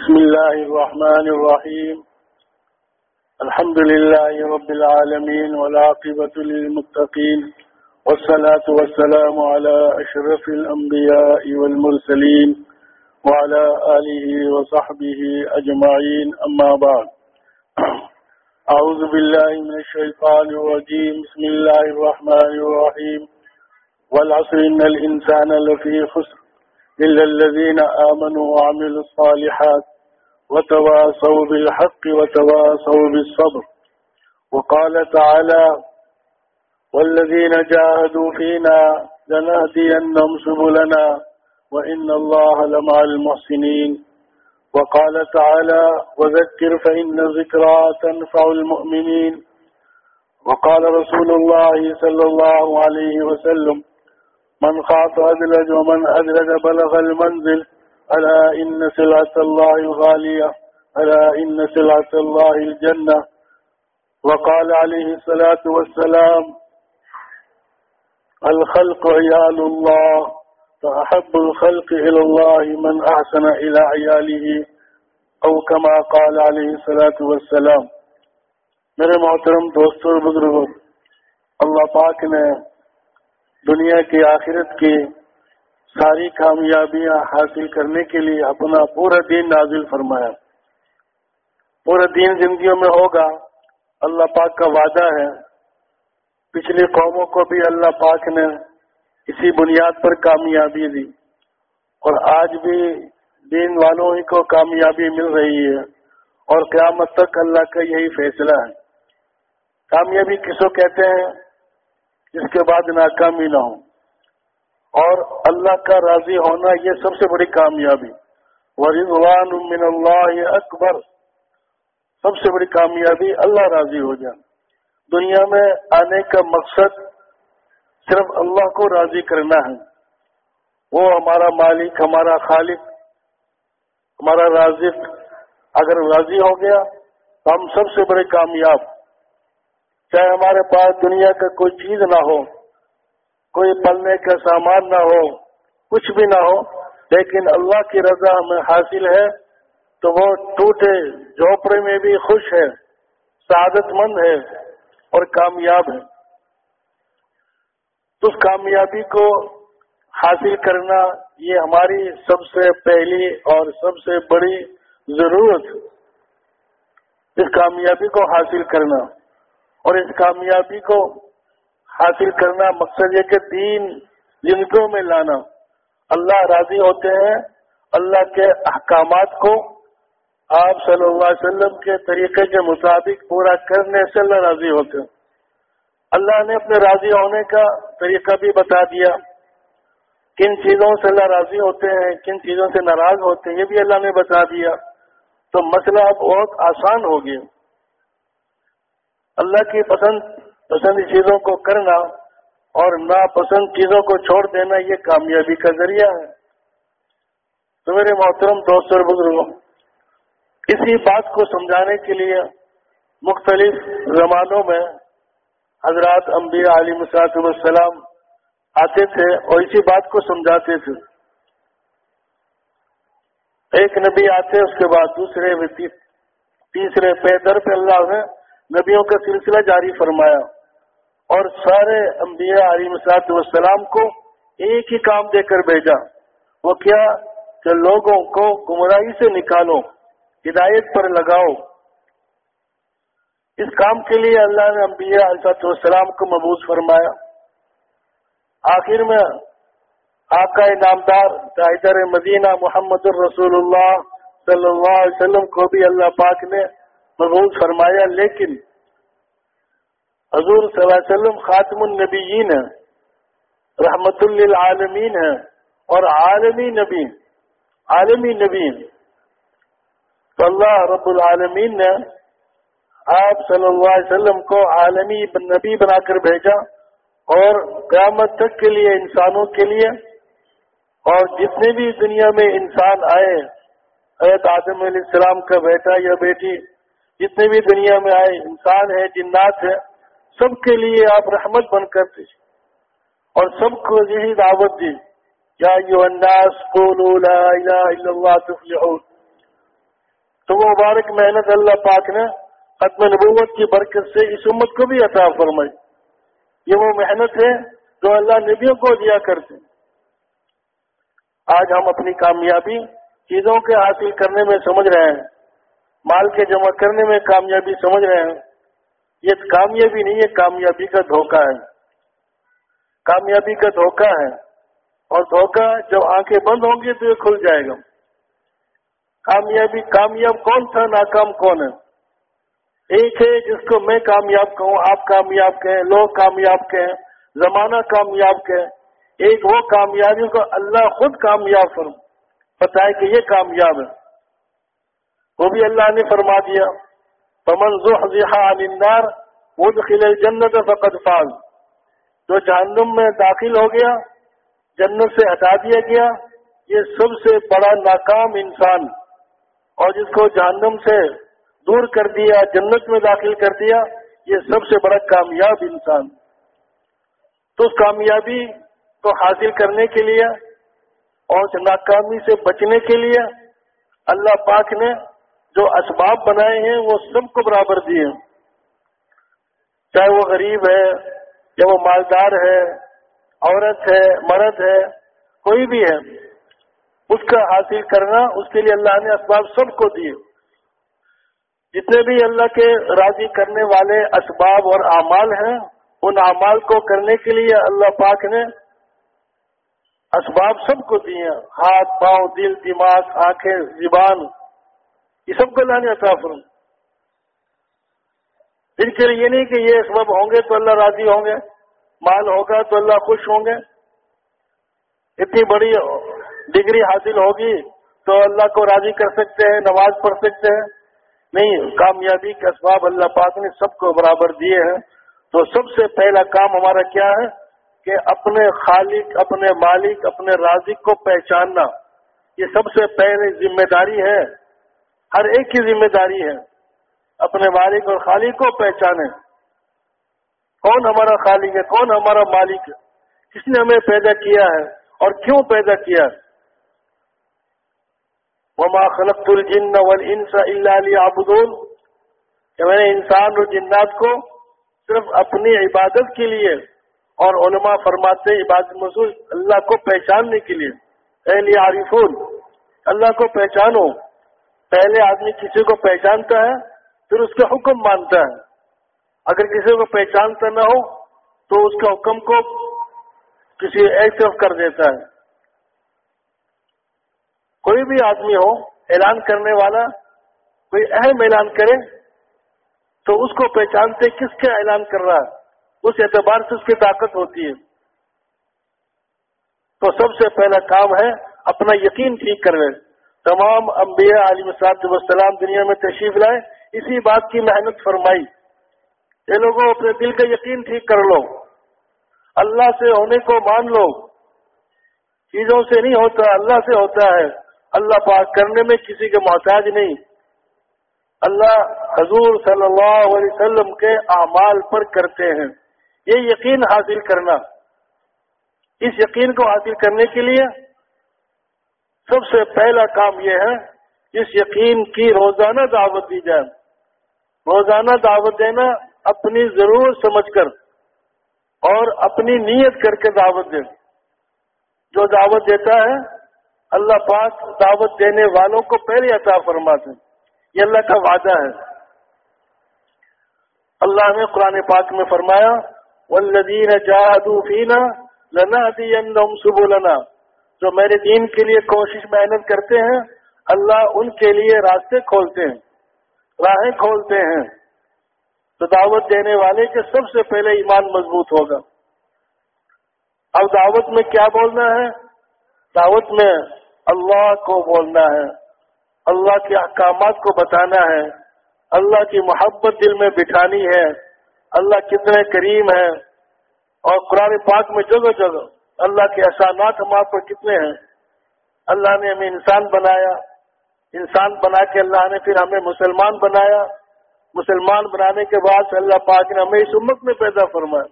بسم الله الرحمن الرحيم. الحمد لله رب العالمين والعاقبة للمتقين والصلاة والسلام على أشرف الأنبياء والمرسلين وعلى آله وصحبه أجمعين. أما بعد أعوذ بالله من الشيطان الرجيم. بسم الله الرحمن الرحيم. والعصر إن الإنسان لفي خسر إلا الذين آمنوا وعملوا الصالحات وتواصوا بالحق وتواصوا بالصبر. وقال تعالى والذين جاهدوا فينا لنهدينهم سبلنا وإن الله لمع المحسنين. وقال تعالى وذكر فإن ذكرى تنفع المؤمنين. وقال رسول الله صلى الله عليه وسلم من خاف أدلج ومن أدلج بلغ المنزل ألا إن سلعة الله الغالية ألا إن سلعة الله الجنة. وقال عليه الصلاة والسلام، الخلق عيال الله، فأحب الخلق إلى الله من أحسن إلى عياله، أو كما قال عليه الصلاة والسلام. میرے محترم دوستوں اور بزرگوں اللہ پاک نے دنیا کی آخرت کی ساری کامیابیاں حاصل کرنے کے لیے اپنا پورا دین نازل فرمایا۔ پورا دین زندگیوں میں ہوگا۔ اللہ پاک کا وعدہ ہے۔ پچھلی قوموں کو بھی اللہ پاک نے اسی بنیاد پر کامیابی دی۔ اور آج بھی دین والوں ہی کو کامیابی مل رہی ہے۔ اور قیامت تک اللہ کا یہی فیصلہ ہے۔ کامیابی کسو کہتے ہیں جس کے بعد ناکامی نہ ہو؟ اور اللہ کا راضی ہونا یہ سب سے بڑی کامیابی. ورضوان من اللہ اکبر سب سے بڑی کامیابی اللہ راضی ہو جائے. دنیا میں آنے کا مقصد صرف اللہ کو راضی کرنا ہے. وہ ہمارا مالک، ہمارا خالق، ہمارا رازق. اگر راضی ہو گیا تو ہم سب سے بڑے کامیاب. چاہے ہمارے پاس دنیا کا کوئی چیز نہ ہو کوئی پلنے کا سامان نہ ہو، کچھ بھی نہ ہو، لیکن اللہ کی رضا ہمیں حاصل ہے، تو وہ ٹوٹے جھوپڑے میں بھی خوش ہے، سعادت مند ہے اور کامیاب ہے۔ تو اس کامیابی کو حاصل کرنا یہ ہماری سب سے پہلی اور سب سے بڑی ضرورت۔ اس کامیابی کو حاصل کرنا اور اس کامیابی کو حاصل کرنا مقصد یہ کہ دین زندگیوں میں لانا۔ اللہ راضی ہوتے ہیں اللہ کے احکامات کو۔ آپ صلی اللہ علیہ وسلم کے طریقے کے مطابق پورا کرنے سے اللہ راضی ہوتے ہیں۔ اللہ نے اپنے راضی ہونے کا طریقہ بھی بتا دیا۔ کن چیزوں سے اللہ راضی ہوتے ہیں، کن چیزوں سے ناراض ہوتے ہیں، یہ بھی اللہ نے بتا دیا۔ تو مسئلہ بہت آسان ہو گیا۔ اللہ کی پسند پسند چیزوں کو کرنا اور ناپسند چیزوں کو چھوڑ دینا یہ کامیابی کا ذریعہ ہے۔ تو میرے محترم دوست اور بزرگوں، اسی بات کو سمجھانے کے لیے مختلف زمانوں میں حضرات انبیاء علی مساط والسلام آتے تھے اور اسی بات کو سمجھاتے تھے۔ ایک نبی آتے، اس کے بعد دوسرے تیسرے پہ در پہ اللہ نے نبیوں کا سلسلہ جاری فرمایا۔ اور سارے انبیاء علی مساط والسلام کو ایک ہی کام دے کر بھیجا۔ وہ کیا؟ کہ لوگوں کو گمراہی سے نکالو، ہدایت پر لگاؤ۔ اس کام کے لیے اللہ نے انبیاء علیہ السلام کو مبوض فرمایا۔ آخر میں آقا نامدار تاہدر مدینہ محمد الرسول اللہ صلی اللہ علیہ وسلم کو بھی اللہ پاک نے مبوض فرمایا، لیکن حضور صلی اللہ علیہ وسلم خاتم النبیین ہے رحمت للعالمین ہے اور عالمی نبی عالمی نبی تو اللہ رب العالمین نے آپ صلی اللہ علیہ وسلم کو عالمی نبی بنا کر بھیجا، اور قیامت تک کے لیے، انسانوں کے لیے۔ اور جتنے بھی دنیا میں انسان آئے، حضرت آدم علیہ السلام کا بیٹا یا بیٹی، جتنے بھی دنیا میں آئے، انسان ہے، جنات ہے سب کے لیے آپ رحمت بن کر تھے اور سب کو یہی دعوت دی، یا الناس قولوا لا الہ الا اللہ تفلحون۔ تو وہ مبارک محنت اللہ پاک نے ختم نبوت کی برکت سے اس امت کو بھی عطا فرمائی۔ یہ وہ محنت ہے جو اللہ نبیوں کو دیا کرتے آج ہم اپنی کامیابی چیزوں کے حاصل کرنے میں سمجھ رہے ہیں، مال کے جمع کرنے میں کامیابی سمجھ رہے ہیں۔ یہ کامیابی نہیں ہے، کامیابی کا دھوکہ ہے۔ کامیابی کا دھوکہ ہے۔ اور دھوکہ جب آنکھیں بند ہوں گی تو یہ کھل جائے گا۔ کامیابی، کامیاب کون تھا، ناکام کون ہے؟ ایک ہے جس کو میں کامیاب کہوں، آپ کامیاب کہیں، لوگ کامیاب کہیں، زمانہ کامیاب کہیں۔ ایک وہ کامیابی کو اللہ خود کامیاب فرم بتائے کہ یہ کامیاب ہے۔ وہ بھی اللہ نے فرما دیا۔ پمن عن النار وہ الجنت فقد فاز۔ جو جہنم میں داخل ہو گیا، جنت سے ہٹا دیا گیا، یہ سب سے بڑا ناکام انسان۔ اور جس کو جہنم سے دور کر دیا، جنت میں داخل کر دیا، یہ سب سے بڑا کامیاب انسان۔ تو اس کامیابی کو حاصل کرنے کے لیے اور ناکامی سے بچنے کے لیے اللہ پاک نے جو اسباب بنائے ہیں وہ سب کو برابر دیے چاہے وہ غریب ہے یا وہ مالدار ہے، عورت ہے، مرد ہے، کوئی بھی ہے، اس کا حاصل کرنا، اس کے لیے اللہ نے اسباب سب کو دیے۔ جتنے بھی اللہ کے راضی کرنے والے اسباب اور اعمال ہیں، ان اعمال کو کرنے کے لیے اللہ پاک نے اسباب سب کو دیے ہاتھ، پاؤں، دل، دماغ، آنکھیں، زبان یہ سب کو اللہ نے عطا فرم ان کے لیے یہ نہیں کہ یہ سبب ہوں گے تو اللہ راضی ہوں گے، مال ہوگا تو اللہ خوش ہوں گے۔ اتنی بڑی ڈگری حاصل ہوگی تو اللہ کو راضی کر سکتے ہیں، نماز پڑھ سکتے ہیں۔ نہیں، کامیابی کے اسباب اللہ پاک نے سب کو برابر دیے ہیں۔ تو سب سے پہلا کام ہمارا کیا ہے کہ اپنے خالق، اپنے مالک، اپنے رازق کو پہچاننا۔ یہ سب سے پہلے ذمہ داری ہے۔ ہر ایک کی ذمہ داری ہے۔ اپنے مالک اور خالق کو پہچانے۔ کون ہمارا خالق ہے؟ کون ہمارا مالک ہے؟ کس نے ہمیں پیدا کیا ہے؟ اور کیوں پیدا کیا ہے؟ وما خلقت الجن والانس الا ليعبدون۔ کہ میں نے انسان اور جنات کو صرف اپنی عبادت کے لیے اور علماء فرماتے عبادت مسول اللہ کو پہچاننے کے لیے۔ اہل عارفون اللہ کو پہچانو۔ پہلے آدمی کسی کو پہچانتا ہے، پھر اس کا حکم مانتا ہے۔ اگر کسی کو پہچانتا نہ ہو، تو اس کے حکم کو کسی ایک طرف کر دیتا ہے۔ کوئی بھی آدمی ہو، اعلان کرنے والا کوئی اہم اعلان کرے، تو اس کو پہچانتے کس کا اعلان کر رہا ہے۔ اس اعتبار سے اس کی طاقت ہوتی ہے۔ تو سب سے پہلا کام ہے، اپنا یقین ٹھیک کر لیں تمام انبیاء علی صاحب وسلام دنیا میں تشریف لائے، اسی بات کی محنت فرمائی۔ یہ لوگوں، اپنے دل کا یقین ٹھیک کر لو۔ اللہ سے ہونے کو مان لو۔ چیزوں سے نہیں ہوتا، اللہ سے ہوتا ہے۔ اللہ پاک کرنے میں کسی کے محتاج نہیں۔ اللہ حضور صلی اللہ علیہ وسلم کے اعمال پر کرتے ہیں۔ یہ یقین حاصل کرنا۔ اس یقین کو حاصل کرنے کے لیے سب سے پہلا کام یہ ہے، اس یقین کی روزانہ دعوت دی جائے۔ روزانہ دعوت دینا اپنی ضرور سمجھ کر اور اپنی نیت کر کے دعوت دے۔ جو دعوت دیتا ہے، اللہ پاک دعوت دینے والوں کو پہلے عطا فرماتے یہ اللہ کا وعدہ ہے۔ اللہ نے قرآن پاک میں فرمایا والذین جاہدوا فینا لنہدینہم سبلنا۔ جو میرے دین کے لیے کوشش محنت کرتے ہیں، اللہ ان کے لیے راستے کھولتے ہیں، راہیں کھولتے ہیں۔ تو دعوت دینے والے کے سب سے پہلے ایمان مضبوط ہوگا۔ اب دعوت میں کیا بولنا ہے؟ دعوت میں اللہ کو بولنا ہے۔ اللہ کے احکامات کو بتانا ہے۔ اللہ کی محبت دل میں بٹھانی ہے۔ اللہ کتنے کریم ہے۔ اور قرآن پاک میں جگہ جگہ اللہ کے احسانات ہمارے پر کتنے ہیں؟ اللہ نے ہمیں انسان بنایا۔ انسان بنا کے اللہ نے پھر ہمیں مسلمان بنایا۔ مسلمان بنانے کے بعد اللہ پاک نے ہمیں اس امت میں پیدا فرمایا۔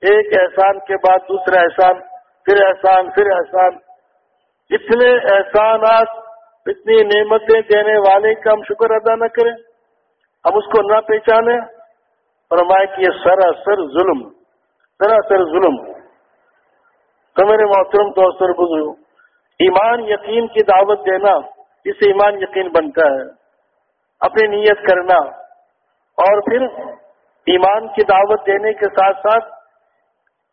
ایک احسان کے بعد دوسرا احسان، پھر احسان پھر احسان۔ اتنے احسانات، اتنی نعمتیں دینے والے کا ہم شکر ادا نہ کریں۔ ہم اس کو نہ پہچانے فرمائے کہ یہ سراسر ظلم سراسر ظلم۔ تو میرے محترم دوست اور بزرگ ایمان یقین کی دعوت دینا اس سے ایمان یقین بنتا ہے۔ اپنی نیت کرنا اور پھر ایمان کی دعوت دینے کے ساتھ ساتھ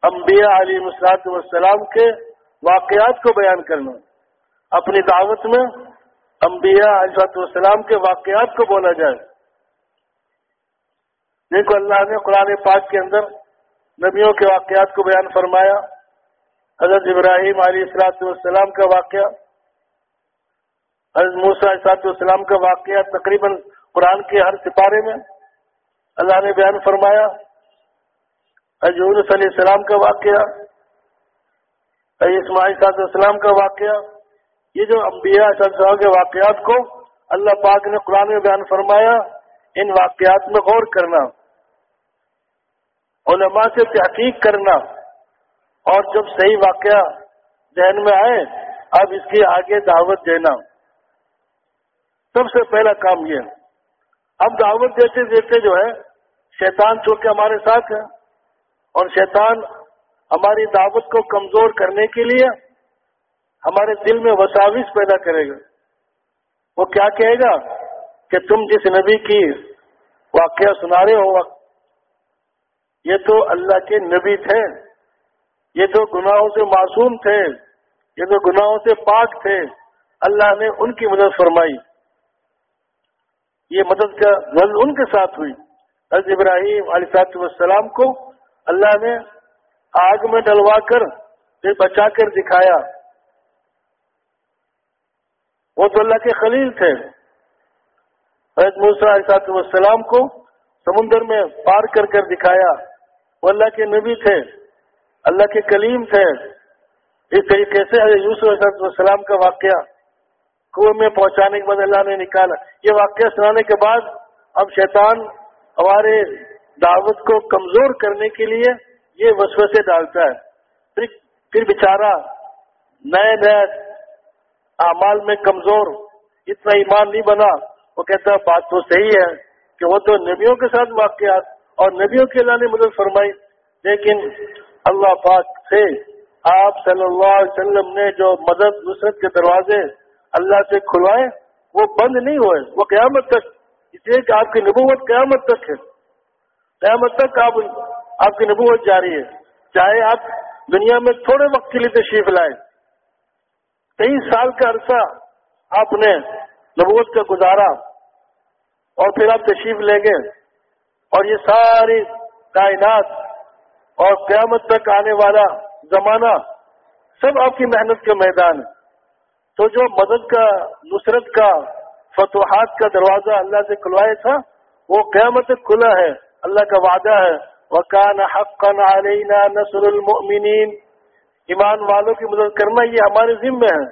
انبیاء علی مسلاط والسلام کے واقعات کو بیان کرنا۔ اپنی دعوت میں انبیاء علیہ والسلام کے واقعات کو بولا جائے۔ دیکھو اللہ نے قرآن پاک کے اندر نبیوں کے واقعات کو بیان فرمایا۔ حضرت ابراہیم علیہ السلاط والسلام کا واقعہ، حضرت موسیٰ علیہ والسلام کا واقعہ تقریباً قرآن کے ہر سپارے میں اللہ نے بیان فرمایا۔ حضور صلی علیہ السلام کا واقعہ اسماعی صاحب السلام کا واقعہ، یہ جو انبیاء صاحب کے واقعات کو اللہ پاک نے قرآن میں بیان فرمایا، ان واقعات میں غور کرنا، علماء سے تحقیق کرنا اور جب صحیح واقعہ ذہن میں آئے، اب اس کی آگے دعوت دینا۔ سب سے پہلا کام یہ اب دعوت دیتے دیتے جو ہے، شیطان چونکہ ہمارے ساتھ ہے، اور شیطان ہماری دعوت کو کمزور کرنے کے لیے ہمارے دل میں وساوس پیدا کرے گا۔ وہ کیا کہے گا؟ کہ تم جس نبی کی واقعہ سنا رہے ہو، یہ تو اللہ کے نبی تھے۔ یہ تو گناہوں سے معصوم تھے، یہ تو گناہوں سے پاک تھے، اللہ نے ان کی مدد فرمائی۔ یہ مدد کا غل ان کے ساتھ ہوئی۔ حضرت ابراہیم علیہ السلام کو اللہ نے آگ میں ڈلوا کر پھر بچا کر دکھایا۔ وہ تو اللہ کے خلیل تھے۔ حضرت موسیٰ علیہ السلام کو سمندر میں پار کر کر دکھایا۔ وہ اللہ کے نبی تھے۔ اللہ کے کلیم تھے۔ اس طریقے سے حضرت یوسف علیہ السلام کا واقعہ کنویں میں پہنچانے کے بعد اللہ نے نکالا۔ یہ واقعہ سنانے کے بعد اب شیطان ہمارے دعوت کو کمزور کرنے کے لیے یہ وسو سے ڈالتا ہے۔ پھر پھر بیچارہ نئے نئے اعمال میں کمزور، اتنا ایمان نہیں بنا۔ وہ کہتا بات تو صحیح ہے کہ وہ تو نبیوں کے ساتھ واقعات اور نبیوں کے اللہ نے مدد فرمائی، لیکن اللہ پاک سے آپ صلی اللہ علیہ وسلم نے جو مدد نصرت کے دروازے اللہ سے کھلوائے، وہ بند نہیں ہوئے، وہ قیامت تک، اس لیے کہ آپ کی نبوت قیامت تک ہے۔ قیامت تک آپ آپ کی نبوت جاری ہے۔ چاہے آپ دنیا میں تھوڑے وقت کے لیے تشریف لائے کئی سال کا عرصہ آپ نے نبوت کا گزارا اور پھر آپ تشریف لیں گے اور یہ ساری کائنات اور قیامت تک آنے والا زمانہ سب آپ کی محنت کے میدان ہے۔ تو جو مدد کا، نصرت کا، فتوحات کا دروازہ اللہ سے کھلوائے تھا، وہ قیامت کھلا ہے۔ اللہ کا وعدہ ہے۔ وکان حقا علینا نصر المؤمنین ایمان والوں کی مدد کرنا یہ ہمارے ذمے ہے۔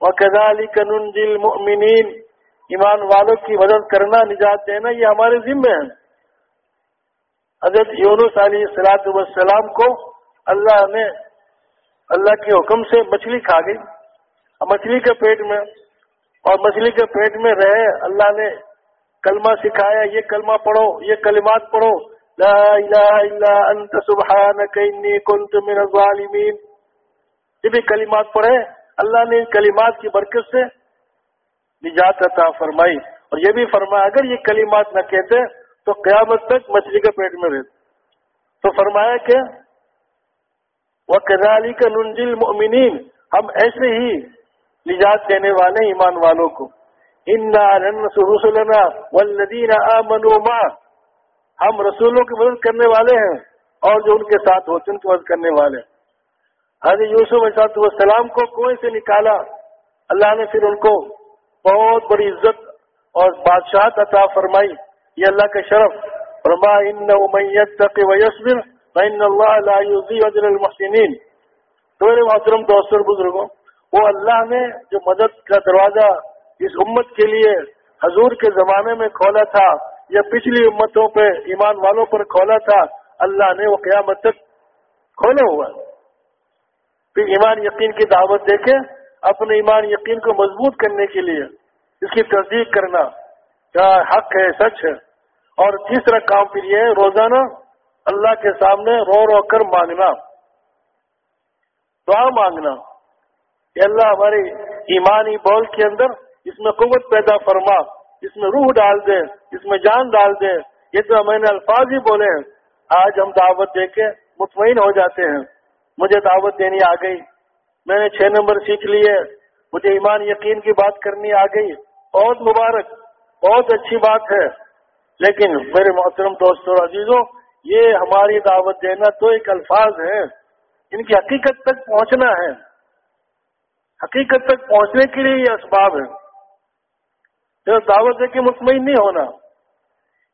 وہ کزالی کنج المؤمنین ایمان والوں کی مدد کرنا، نجات دینا یہ ہمارے ذمے ہے۔ حضرت یونس علیہ السلاۃ والسلام کو اللہ نے اللہ کے حکم سے مچھلی کھا گئی۔ مچھلی کے پیٹ میں اور مچھلی کے پیٹ میں رہے اللہ نے کلمہ سکھایا، یہ کلمہ پڑھو، یہ کلمات پڑھو۔ لا الہ الا انت سبحانک انی کنت من الظالمین۔ یہ بھی کلمات پڑھے۔ اللہ نے ان کلمات کی برکت سے نجات عطا فرمائی۔ اور یہ بھی فرمایا، اگر یہ کلمات نہ کہتے تو قیامت تک مچھلی کے پیٹ میں رہتے تو فرمایا کہ وہ کزالی کا ننجل ہم ایسے ہی نجات دینے والے ایمان والوں کو۔ رسولنا والذین آمنوا ما ہم رسولوں کی مدد کرنے والے ہیں اور جو ان کے ساتھ ہوتے ان کی مدد کرنے والے حضرت یوسف علیہ السلام کو کنویں سے نکالا؟ اللہ نے پھر ان کو بہت بڑی عزت اور بادشاہت عطا فرمائی۔ یہ اللہ کا شرف. فرما ان ویسبر فإن اللہ لا يضيع اجر المحسنین. تو میرے محترم دوستوں بزرگوں، وہ اللہ نے جو مدد کا دروازہ اس امت کے لیے حضور کے زمانے میں کھولا تھا یا پچھلی امتوں پہ ایمان والوں پر کھولا تھا، اللہ نے وہ قیامت تک کھولے ہوا پھر ایمان یقین کی دعوت دے کے اپنے ایمان یقین کو مضبوط کرنے کے لیے اس کی تصدیق کرنا کیا حق ہے، سچ ہے؟ اور تیسرا کام پھر یہ روزانہ اللہ کے سامنے رو رو کر مانگنا۔ دعا مانگنا کہ اللہ ہماری ایمانی بول کے اندر اس میں قوت پیدا فرما، اس میں روح ڈال دے، اس میں جان ڈال دے۔ یہ تو میں نے الفاظ ہی بولے ہیں۔ آج ہم دعوت دے کے مطمئن ہو جاتے ہیں۔ مجھے دعوت دینی آ گئی۔ میں نے چھ نمبر سیکھ لیے مجھے ایمان یقین کی بات کرنی آ گئی۔ بہت مبارک بہت اچھی بات ہے۔ لیکن میرے محترم دوستوں عزیزوں یہ ہماری دعوت دینا تو ایک الفاظ ہے۔ ان کی حقیقت تک پہنچنا ہے۔ حقیقت تک پہنچنے کے لیے یہ اسباب ہے دعوت دے کے مطمئن نہیں ہونا،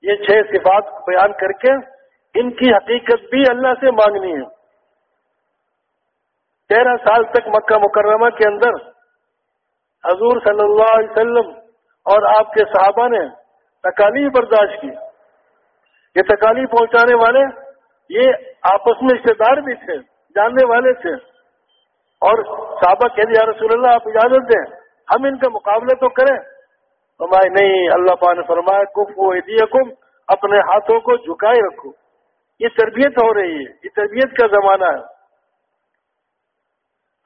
یہ چھ صفات بیان کر کے ان کی حقیقت بھی اللہ سے مانگنی ہے۔ تیرہ سال تک مکہ مکرمہ کے اندر حضور صلی اللہ علیہ وسلم اور آپ کے صحابہ نے تکالیف برداشت کی۔ یہ تکالیف پہنچانے والے یہ آپس میں رشتے دار بھی تھے، جاننے والے تھے۔ اور صحابہ کہہ دیا رسول اللہ، آپ اجازت دیں، ہم ان کا مقابلہ تو کریں۔ فرمائے، نہیں، اللہ پا نے فرمایا کف و کم اپنے ہاتھوں کو جھکائے رکھو۔ یہ تربیت ہو رہی ہے، یہ تربیت کا زمانہ ہے۔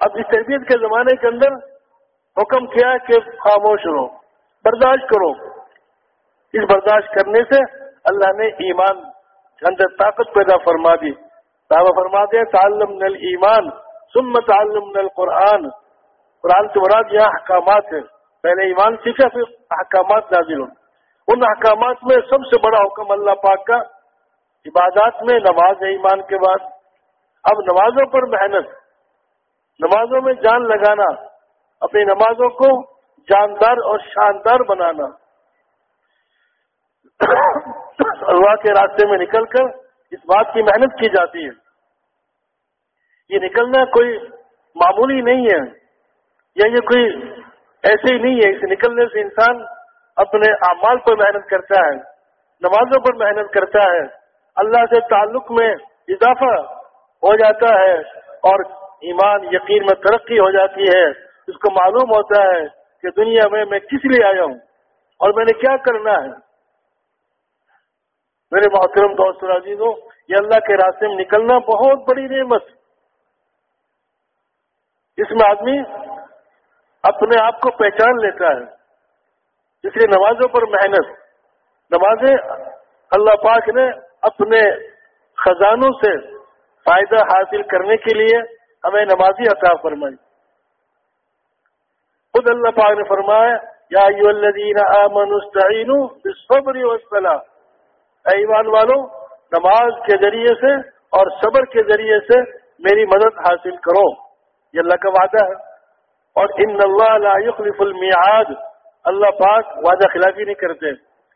اب اس تربیت کے زمانے کے اندر حکم کیا کہ خاموش رہو، برداشت کرو۔ اس برداشت کرنے سے اللہ نے ایمان اندر طاقت پیدا فرما دی۔ دعوی فرما دے، تعلم نل ایمان سم تعلم نل قرآن۔ قرآن کے مراد یہاں احکامات ہیں۔ پہلے ایمان سیکھا پھر احکامات نازل ہو ان احکامات میں سب سے بڑا حکم اللہ پاک کا عبادات میں نماز ہے ایمان کے بعد۔ اب نمازوں پر محنت، نمازوں میں جان لگانا، اپنی نمازوں کو جاندار اور شاندار بنانا۔ اللہ کے راستے میں نکل کر اس بات کی محنت کی جاتی ہے۔ یہ نکلنا کوئی معمولی نہیں ہے۔ یا یہ کوئی ایسے ہی نہیں ہے۔ اس نکلنے سے انسان اپنے اعمال پر محنت کرتا ہے، نمازوں پر محنت کرتا ہے۔ اللہ سے تعلق میں اضافہ ہو جاتا ہے اور ایمان، یقین میں ترقی ہو جاتی ہے۔ اس کو معلوم ہوتا ہے کہ دنیا میں میں کس لیے آیا ہوں اور میں نے کیا کرنا ہے۔ میرے محترم دوست عزیزوں، یہ اللہ کے راستے میں نکلنا بہت بڑی نعمت اس میں آدمی اپنے آپ کو پہچان لیتا ہے اس لیے نمازوں پر محنت، نمازیں اللہ پاک نے اپنے خزانوں سے فائدہ حاصل کرنے کے لیے ہمیں نمازی عطا فرمائی۔ خود اللہ پاک نے فرمایا، یا ایمان والوں نماز کے ذریعے سے اور صبر کے ذریعے سے میری مدد حاصل کرو۔ یہ اللہ کا وعدہ ہے۔ اور ان اللہ لا يخلف المیعاد۔ اللہ پاک وعدہ خلافی نہیں کرتے۔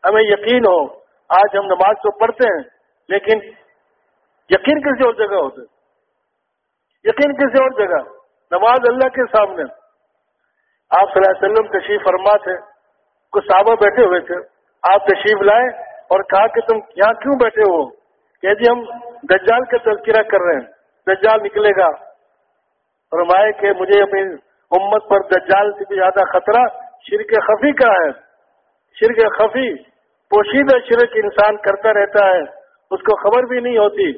ہمیں یقین ہو۔ آج ہم نماز تو پڑھتے ہیں، لیکن یقین کسی اور جگہ ہوتے؟ یقین کسی اور جگہ؟ نماز اللہ کے سامنے۔ آپ صلی اللہ علیہ وسلم تشریف فرما تھے۔ کچھ صحابہ بیٹھے ہوئے تھے۔ آپ تشریف لائے۔ اور کہا کہ تم یہاں کیوں بیٹھے ہو؟ کہ جی ہم دجال کا تذکرہ کر رہے ہیں۔ دجال نکلے گا۔ فرمائے کہ مجھے اپنی امت پر دجال سے بھی زیادہ خطرہ شرک خفی کا ہے۔ شرک خفی، پوشیدہ شرک انسان کرتا رہتا ہے۔ اس کو خبر بھی نہیں ہوتی۔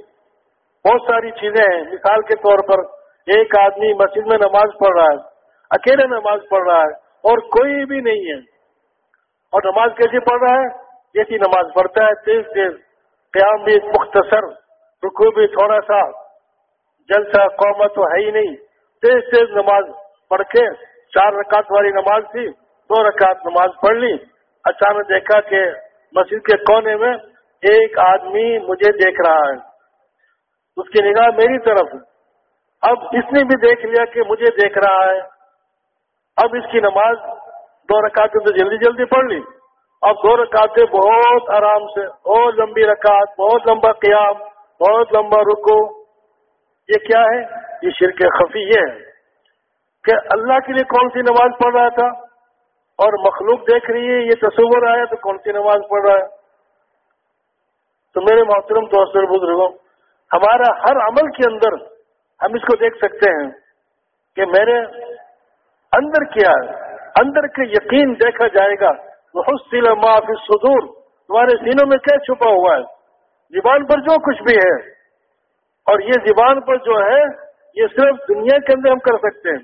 بہت ساری چیزیں ہیں۔ مثال کے طور پر ایک آدمی مسجد میں نماز پڑھ رہا ہے، اکیلے نماز پڑھ رہا ہے اور کوئی بھی نہیں ہے۔ اور نماز کیسی پڑھ رہا ہے؟ جیسی نماز پڑھتا ہے تیز تیز قیام بھی مختصر رکو بھی تھوڑا سا جلسہ قومت تو ہے ہی نہیں۔ تیز تیز نماز پڑھ کے چار رکعت والی نماز تھی، دو رکعت نماز پڑھ لی۔ اچانک دیکھا کہ مسجد کے کونے میں ایک آدمی مجھے دیکھ رہا ہے۔ اس کی نگاہ میری طرف۔ اب اس نے بھی دیکھ لیا کہ مجھے دیکھ رہا ہے۔ اب اس کی نماز دو رکعتیں تو جلدی جلدی پڑھ لی۔ اب دو رکعتیں بہت آرام سے، بہت لمبی رکعت، بہت لمبا قیام، بہت لمبا رکو یہ کیا ہے؟ یہ شرک خفی یہ ہے۔ کہ اللہ کے لیے کون سی نماز پڑھ رہا تھا؟ اور مخلوق دیکھ رہی ہے، یہ تصور آیا تو کون سی نماز پڑھ رہا ہے؟ تو میرے محترم دوست بزرگوں، ہمارا ہر عمل کے اندر ہم اس کو دیکھ سکتے ہیں کہ میرے اندر کیا ہے؟ اندر کے یقین دیکھا جائے گا۔ حسل معافی صدور تمہارے سینوں میں کیا چھپا ہوا ہے؟ زبان پر جو کچھ بھی ہے۔ اور یہ زبان پر جو ہے، یہ صرف دنیا کے اندر ہم کر سکتے ہیں۔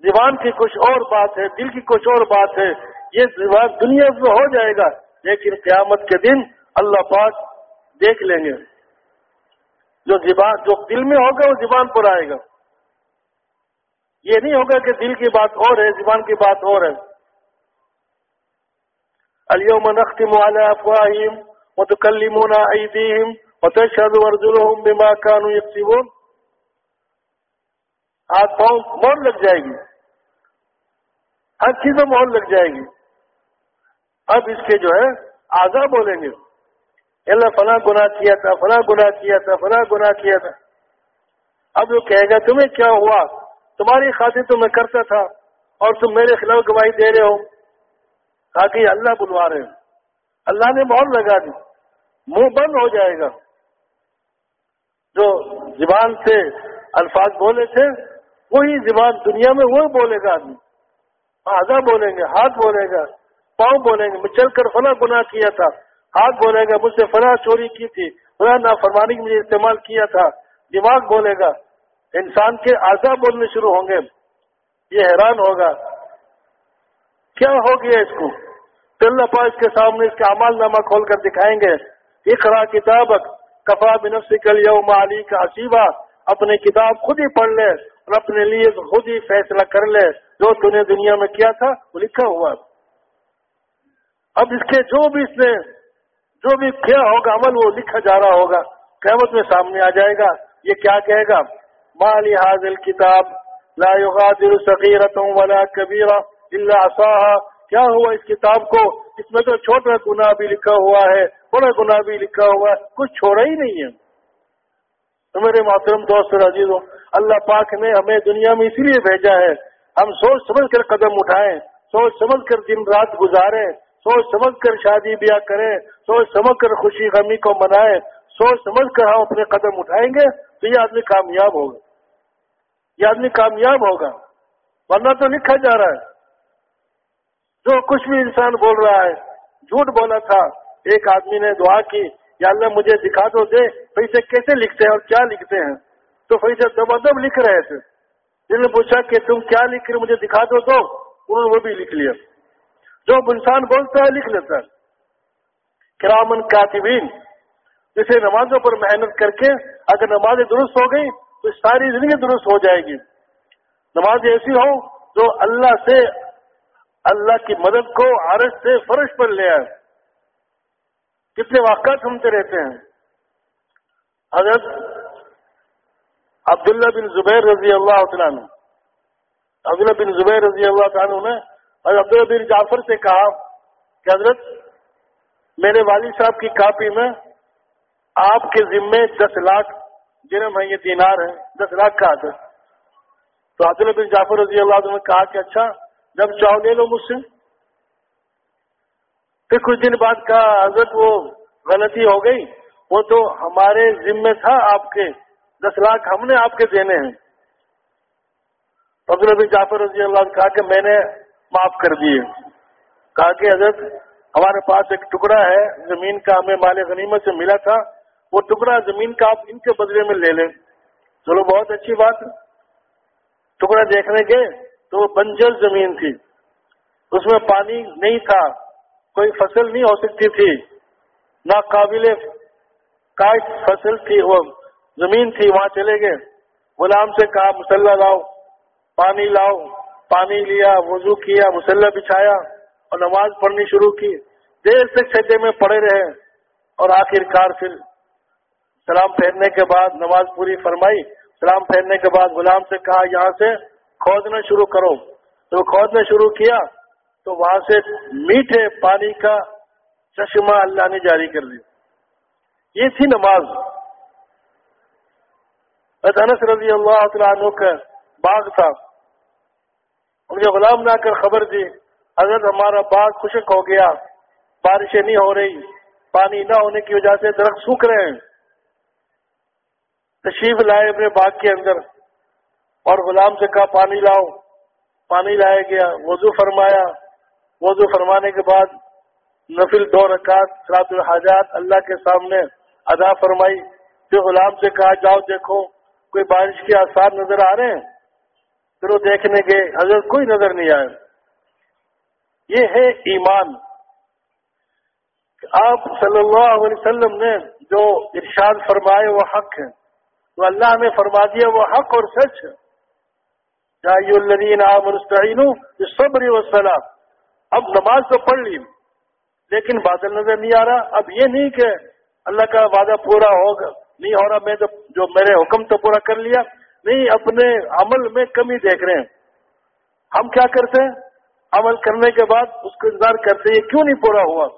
زبان کی کچھ اور بات ہے، دل کی کچھ اور بات ہے۔ یہ زبان دنیا میں ہو جائے گا، لیکن قیامت کے دن اللہ پاک دیکھ لیں گے۔ جو زبان، جو دل میں ہوگا، وہ زبان پر آئے گا۔ یہ نہیں ہوگا کہ دل کی بات اور ہے، زبان کی بات اور ہے۔ اليوم نختم على افواههم وتكلمنا ايديهم وتشهد ارجلهم بما كانوا يكسبون. ہاتھ پاؤں مور لگ جائے گی۔ ہر چیزوں مور لگ جائے گی۔ اب اس کے جو ہے آزا بولیں گے۔ اللہ فلاں گناہ کیا تھا، فلاں گناہ کیا تھا، فلاں گناہ کیا تھا۔ اب وہ کہے گا، تمہیں کیا ہوا؟ تمہاری خاطر تو میں کرتا تھا اور تم میرے خلاف گواہی دے رہے ہو۔ تاکہ اللہ بلوا رہے اللہ نے مہر لگا دی۔ منہ بند ہو جائے گا۔ جو زبان سے الفاظ بولے تھے، وہی زبان دنیا میں وہی بولے گا آدمی۔ آدھا بولیں گے، ہاتھ بولے گا، پاؤں بولیں گے۔ میں چل کر فلاں گناہ کیا تھا۔ ہاتھ بولے گا، مجھ سے فلاں چوری کی تھی۔ فلاں نافرمانی مجھے استعمال کیا تھا۔ دماغ بولے گا۔ انسان کے آزا بولنے شروع ہوں گے۔ یہ حیران ہوگا۔ کیا ہو گیا اس کو؟ اللہ پاک کے سامنے اس کا امال نامہ کھول کر دکھائیں گے۔ اقرا کتاب کفا بنفسکل یوم علی کا عصیبہ اپنی کتاب خود ہی پڑھ لے اور اپنے لیے خود ہی فیصلہ کر لے۔ جو تو نے دنیا میں کیا تھا، وہ لکھا ہوا۔ اب اس کے جو بھی اس نے، جو بھی کیا ہوگا، عمل وہ لکھا جا رہا ہوگا۔ قیامت میں سامنے آ جائے گا۔ یہ کیا کہے گا؟ مالی حاضل کتاب لا يغادر صغيرة ولا كبيرة الا عصاها کیا ہوا اس کتاب کو؟ اس میں تو چھوٹا گناہ بھی لکھا ہوا ہے، بڑا گناہ بھی لکھا ہوا ہے، کچھ چھوڑا ہی نہیں ہے۔ تو میرے محترم دوست عزیز اللہ پاک نے ہمیں دنیا میں اسی لیے بھیجا ہے، ہم سوچ سمجھ کر قدم اٹھائیں، سوچ سمجھ کر دن رات گزاریں، سوچ سمجھ کر شادی بیاہ کریں، سوچ سمجھ کر خوشی غمی کو منائیں، سوچ سمجھ کر ہم اپنے قدم اٹھائیں گے تو یہ آدمی کامیاب ہوگا۔ یہ آدمی کامیاب ہوگا۔ ورنہ تو لکھا جا رہا ہے۔ جو کچھ بھی انسان بول رہا ہے، جھوٹ بولا تھا، ایک آدمی نے دعا کی، یا اللہ مجھے دکھا دو، دے پیسے کیسے لکھتے ہیں اور کیا لکھتے ہیں؟ تو پیسے دب لکھ رہے تھے۔ جن نے پوچھا کہ تم کیا لکھ رہے مجھے دکھا دو تو انہوں نے وہ بھی لکھ لیا۔ جو انسان بولتا ہے، لکھ لیتا ہے۔ کرامن کاتبین، جسے نمازوں پر محنت کر کے اگر نمازیں درست ہو گئی تو ساری زندگی درست ہو جائے گی۔ نماز ایسی ہو جو اللہ سے اللہ کی مدد کو عرض سے فرش پر لے آئے۔ کتنے واقعات سنتے رہتے ہیں۔ حضرت عبداللہ بن زبیر رضی اللہ عنہ، عبداللہ بن زبیر رضی اللہ عنہ نے حضرت عبداللہ بن جعفر سے کہا کہ حضرت، میرے والد صاحب کی کاپی میں آپ کے ذمے دس لاکھ جنم ہے یہ دینار ہے دس لاکھ کا حضرت تو عبداللہ بن جعفر رضی اللہ عنہ نے کہا کہ اچھا جب چاہو لے لو مجھ سے۔ پھر کچھ دن بعد کہا، حضرت، وہ غلطی ہو گئی۔ وہ تو ہمارے ذمے تھا آپ کے۔ دس لاکھ ہم نے آپ کے دینے ہیں۔ عبد البی جعفر رضی اللہ کہا کہ میں نے معاف کر دیے۔ کہا کہ حضرت، ہمارے پاس ایک ٹکڑا ہے، زمین کا ہمیں مال غنیمت سے ملا تھا۔ وہ ٹکڑا زمین کا آپ ان کے بدلے میں لے لیں۔ چلو، بہت اچھی بات۔ ٹکڑا دیکھنے کے تو بنجر زمین تھی۔ اس میں پانی نہیں تھا، کوئی فصل نہیں ہو سکتی تھی۔ نہ قابل کاش فصل تھی، وہ زمین تھی، وہاں چلے گئے۔ غلام سے کہا، مسلح لاؤ، پانی لاؤ، پانی لیا، وضو کیا، مسلح بچھایا اور نماز پڑھنی شروع کی۔ دیر تک چھٹے میں پڑے رہے اور آخر کار پھر سلام پھیرنے کے بعد نماز پوری فرمائی۔ سلام پھیرنے کے بعد غلام سے کہا، یہاں سے کھودنا شروع کرو۔ تو کھودنا شروع کیا تو وہاں سے میٹھے پانی کا چشمہ اللہ نے جاری کر دیا۔ یہ تھی نماز۔ انس رضی اللہ عنہ کا باغ تھا۔ مجھے غلام نہ کر خبر دی۔ اگر ہمارا باغ خشک ہو گیا۔ بارشیں نہیں ہو رہی۔ پانی نہ ہونے کی وجہ سے درخت سوکھ رہے ہیں۔ تشریف لائے اپنے باغ کے اندر۔ اور غلام سے کہا، پانی لاؤ، پانی لایا گیا، وضو فرمایا، وضو فرمانے کے بعد نفل دو رکعت سرات الحاجات، اللہ کے سامنے ادا فرمائی، پھر غلام سے کہا، جاؤ دیکھو، کوئی بارش کے آثار نظر آ رہے ہیں؟ پھر وہ دیکھنے کے حضرت کوئی نظر نہیں آئے یہ ہے ایمان۔ آپ صلی اللہ علیہ وسلم نے جو ارشاد فرمائے وہ حق ہے۔ تو اللہ نے فرما دیا وہ حق اور سچ ہے۔ الدین صبر وسلام اب نماز تو پڑھ لی لیکن بادل نظر نہیں آ رہا. اب یہ نہیں کہ اللہ کا وعدہ پورا ہوگا، نہیں ہو رہا. میں تو جو میرے حکم تو پورا کر لیا، نہیں، اپنے عمل میں کمی دیکھ رہے ہیں۔ ہم کیا کرتے ہیں؟ عمل کرنے کے بعد اس کو انتظار کرتے یہ کیوں نہیں پورا ہوا؟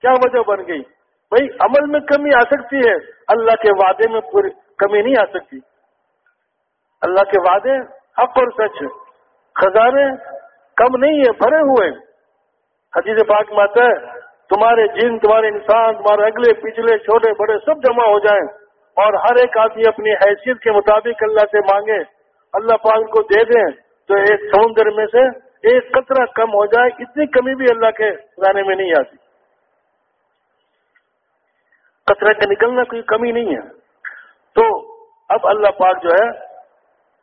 کیا وجہ بن گئی؟ بھائی، عمل میں کمی آ سکتی ہے، اللہ کے وعدے میں پوری کمی نہیں آ سکتی۔ اللہ کے وعدے حق اور سچ۔ خزانے کم نہیں ہے بھرے ہوئے۔ حدیث پاک میں آتا ہے، تمہارے جن، تمہارے انسان، تمہارے اگلے، پچھلے، چھوٹے، بڑے سب جمع ہو جائیں۔ اور ہر ایک آدمی اپنی حیثیت کے مطابق اللہ سے مانگے، اللہ پاک کو دے دیں، تو ایک سمندر میں سے ایک قطرہ کم ہو جائے، اتنی کمی بھی اللہ کے خزانے میں نہیں آتی۔ قطرے کا نکلنا کوئی کمی نہیں ہے۔ تو اب اللہ پاک جو ہے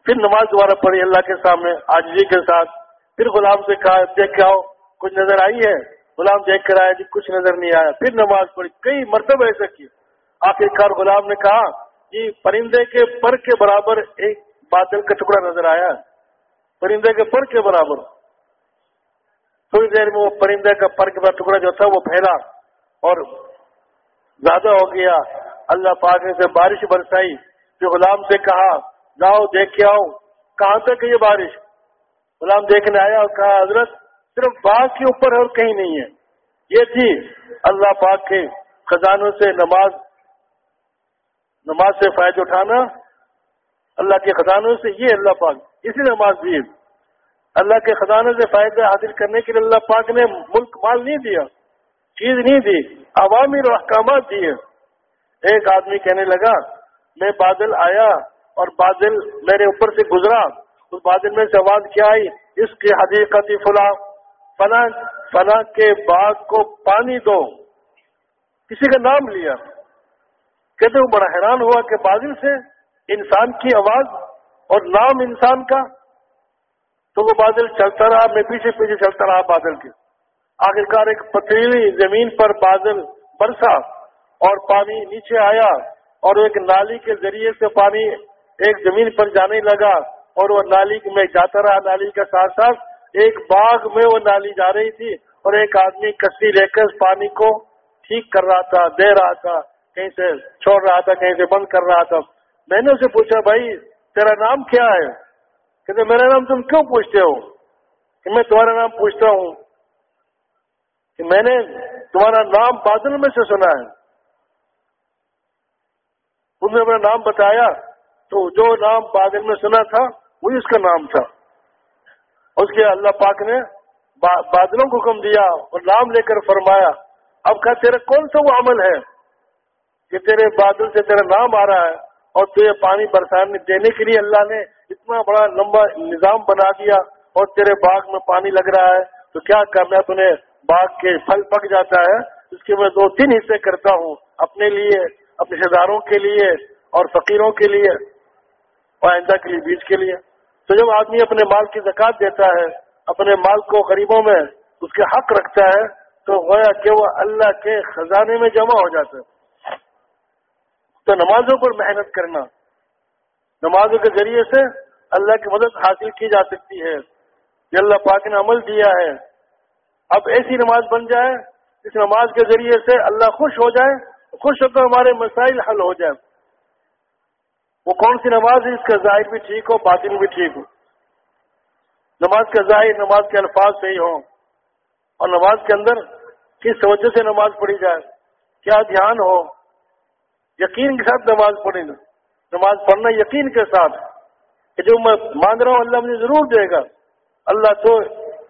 پھر نماز دوبارہ پڑھی اللہ کے سامنے آج جی کے ساتھ۔ پھر غلام سے کہا، دیکھ کے آؤ، کچھ نظر آئی ہے؟ غلام دیکھ کر آیا جی کچھ نظر نہیں آیا۔ پھر نماز پڑھی، کئی مرتبہ ایسا کی آخر کار غلام نے کہا جی پرندے کے پر کے برابر ایک بادل کا ٹکڑا نظر آیا۔ پرندے کے پر کے برابر۔ تھوڑی دیر میں وہ پرندے کا پر کے ٹکڑا جو تھا، وہ پھیلا اور زیادہ ہو گیا۔ اللہ پاک نے سے بارش برسائی۔ جو غلام سے کہا جاؤ دیکھ کے آؤ، کہاں تک یہ بارش؟ غلام دیکھنے آیا اور کہا، حضرت، صرف باغ کے اوپر اور کہیں نہیں ہے۔ یہ تھی اللہ پاک کے خزانوں سے نماز نماز سے فائدہ اٹھانا۔ اللہ کے خزانوں سے یہ اللہ پاک، اسی نماز دی اللہ کے خزانوں سے فائدہ حاصل کرنے کے لیے اللہ پاک نے ملک مال نہیں دیا، چیز نہیں دی عوامی احکامات دیے۔ ایک آدمی کہنے لگا، میں بادل آیا اور بادل میرے اوپر سے گزرا اس بادل میں سے آواز کیا آئی؟ اس کی حدیقت فلاں فلاں فلاں کے باغ کو پانی دو۔ کسی کا نام لیا۔ کہتے وہ بڑا حیران ہوا کہ بادل سے انسان کی آواز اور نام انسان کا۔ تو وہ بادل چلتا رہا، میں پیچھے پیچھے چلتا رہا بادل کے۔ آخرکار ایک پتھریلی زمین پر بادل برسا اور پانی نیچے آیا اور ایک نالی کے ذریعے سے پانی ایک زمین پر جانے لگا اور وہ نالی میں جاتا رہا۔ نالی کا ساتھ ساتھ ایک باغ میں وہ نالی جا رہی تھی اور ایک آدمی کسی لے کر پانی کو ٹھیک کر رہا تھا، دے رہا تھا، کہیں سے چھوڑ رہا تھا، کہیں سے بند کر رہا تھا۔ میں نے اسے پوچھا، بھائی، تیرا نام کیا ہے؟ کہتے، میرا نام تم کیوں پوچھتے ہو؟ کہ میں تمہارا نام پوچھتا ہوں۔ کہ میں نے تمہارا نام بادل میں سے سنا ہے۔ تم نے اپنا نام بتایا۔ تو جو نام بادل میں سنا تھا، وہی اس کا نام تھا۔ اس کے اللہ پاک نے بادلوں کو حکم دیا اور نام لے کر فرمایا، اب کہا، تیرا کون سا وہ عمل ہے کہ تیرے بادل سے تیرا نام آ رہا ہے اور تجھے پانی برسانے دینے کے لیے اللہ نے اتنا بڑا لمبا نظام بنا دیا اور تیرے باغ میں پانی لگ رہا ہے؟ تو کیا کرنا تمہیں باغ کے پھل پک جاتا ہے، اس کے میں دو تین حصے کرتا ہوں، اپنے لیے، اپنے رشتے داروں کے لیے اور فقیروں کے لیے۔ اور آئندہ کے لیے بیج کے لیے۔ تو جب آدمی اپنے مال کی زکات دیتا ہے، اپنے مال کو غریبوں میں اس کے حق رکھتا ہے، تو گویا کہ وہ اللہ کے خزانے میں جمع ہو جاتا ہے۔ تو نمازوں پر محنت کرنا، نمازوں کے ذریعے سے اللہ کی مدد حاصل کی جا سکتی ہے۔ یہ اللہ پاک نے عمل دیا ہے۔ اب ایسی نماز بن جائے، اس نماز کے ذریعے سے اللہ خوش ہو جائے، خوش ہو کر ہمارے مسائل حل ہو جائے وہ کون سی نماز ہے اس کا ظاہر بھی ٹھیک ہو، باطن بھی ٹھیک ہو؟ نماز کا ظاہر، نماز کے الفاظ صحیح ہوں۔ اور نماز کے اندر کس توجہ سے نماز پڑھی جائے؟ کیا دھیان ہو؟ یقین کے ساتھ نماز پڑھی نماز پڑھنا یقین کے ساتھ۔ کہ جو میں مان رہا ہوں، اللہ مجھے ضرور دے گا۔ اللہ تو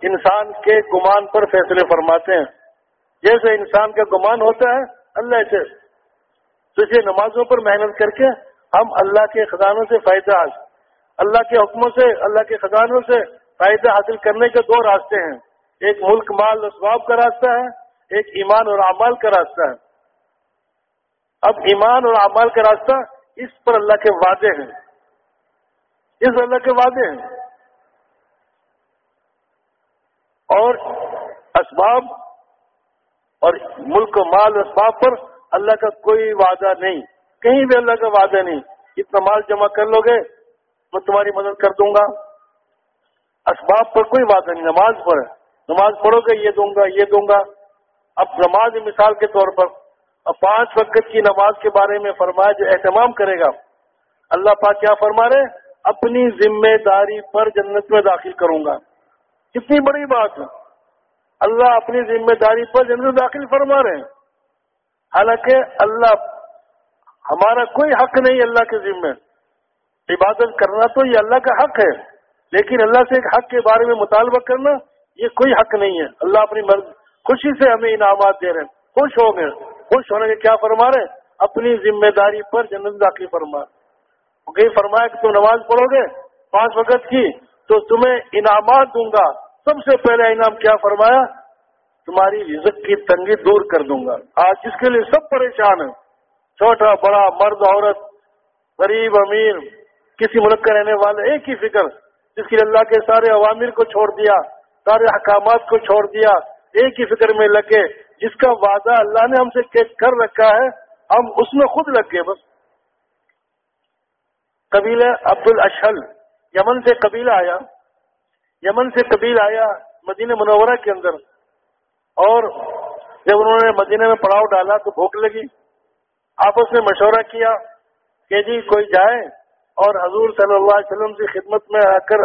انسان کے گمان پر فیصلے فرماتے ہیں۔ جیسے انسان کا گمان ہوتا ہے، اللہ سے تو اسے نمازوں پر محنت کر کے ہم اللہ کے خزانوں سے فائدہ اللہ کے حکموں سے، اللہ کے خزانوں سے فائدہ حاصل کرنے کے دو راستے ہیں۔ ایک ملک، مال اسباب کا راستہ ہے، ایک ایمان اور اعمال کا راستہ ہے۔ اب ایمان اور اعمال کا راستہ اس پر اللہ کے وعدے ہیں۔ اس اللہ کے وعدے ہیں۔ اور اسباب اور ملک و مال اسباب پر اللہ کا کوئی وعدہ نہیں۔ کہیں بھی اللہ کا وعدہ نہیں۔ اتنا مال جمع کر لو گے، میں تمہاری مدد کر دوں گا۔ اسباب پر کوئی وعدہ نہیں، نماز پر نماز پڑھو گے، یہ دوں گا، یہ دوں گا۔ اب نماز مثال کے طور پر، اب پانچ وقت کی نماز کے بارے میں فرمایا، جو اہتمام کرے گا۔ اللہ پاک کیا فرما رہے اپنی ذمہ داری پر جنت میں داخل کروں گا۔ کتنی بڑی بات ہے۔ اللہ اپنی ذمہ داری پر جنت میں داخل فرما رہے ہیں۔ حالانکہ اللہ ہمارا کوئی حق نہیں اللہ کے ذمے عبادت کرنا تو یہ اللہ کا حق ہے، لیکن اللہ سے ایک حق کے بارے میں مطالبہ کرنا یہ کوئی حق نہیں ہے۔ اللہ اپنی مرض، خوشی سے ہمیں انعامات دے رہے ہیں۔ خوش ہو گئے۔ خوش ہونے کے کیا فرما رہے اپنی ذمہ داری پر جنت داخل فرما۔ کہیں فرمایا کہ تم نماز پڑھو گے پانچ وقت کی، تو تمہیں انعامات دوں گا۔ سب سے پہلا انعام کیا فرمایا؟ تمہاری رزق کی تنگی دور کر دوں گا۔ آج جس کے لیے سب پریشان ہیں۔ چھوٹا، بڑا، مرد، عورت، غریب امیر کسی ملک کا رہنے والے، ایک ہی فکر، جس کی اللہ کے سارے عوامر کو چھوڑ دیا، سارے احکامات کو چھوڑ دیا، ایک ہی فکر میں لگے، جس کا وعدہ اللہ نے ہم سے کر رکھا ہے، ہم اس میں خود لگ گئے بس۔ قبیلہ عبد الاشل یمن سے قبیلہ آیا، یمن سے قبیل آیا مدینہ منورہ کے اندر، اور جب انہوں نے مدینہ میں پڑاؤ ڈالا تو بھوک لگی۔ آپس میں مشورہ کیا کہ جی کوئی جائے اور حضور صلی اللہ علیہ وسلم کی خدمت میں آ کر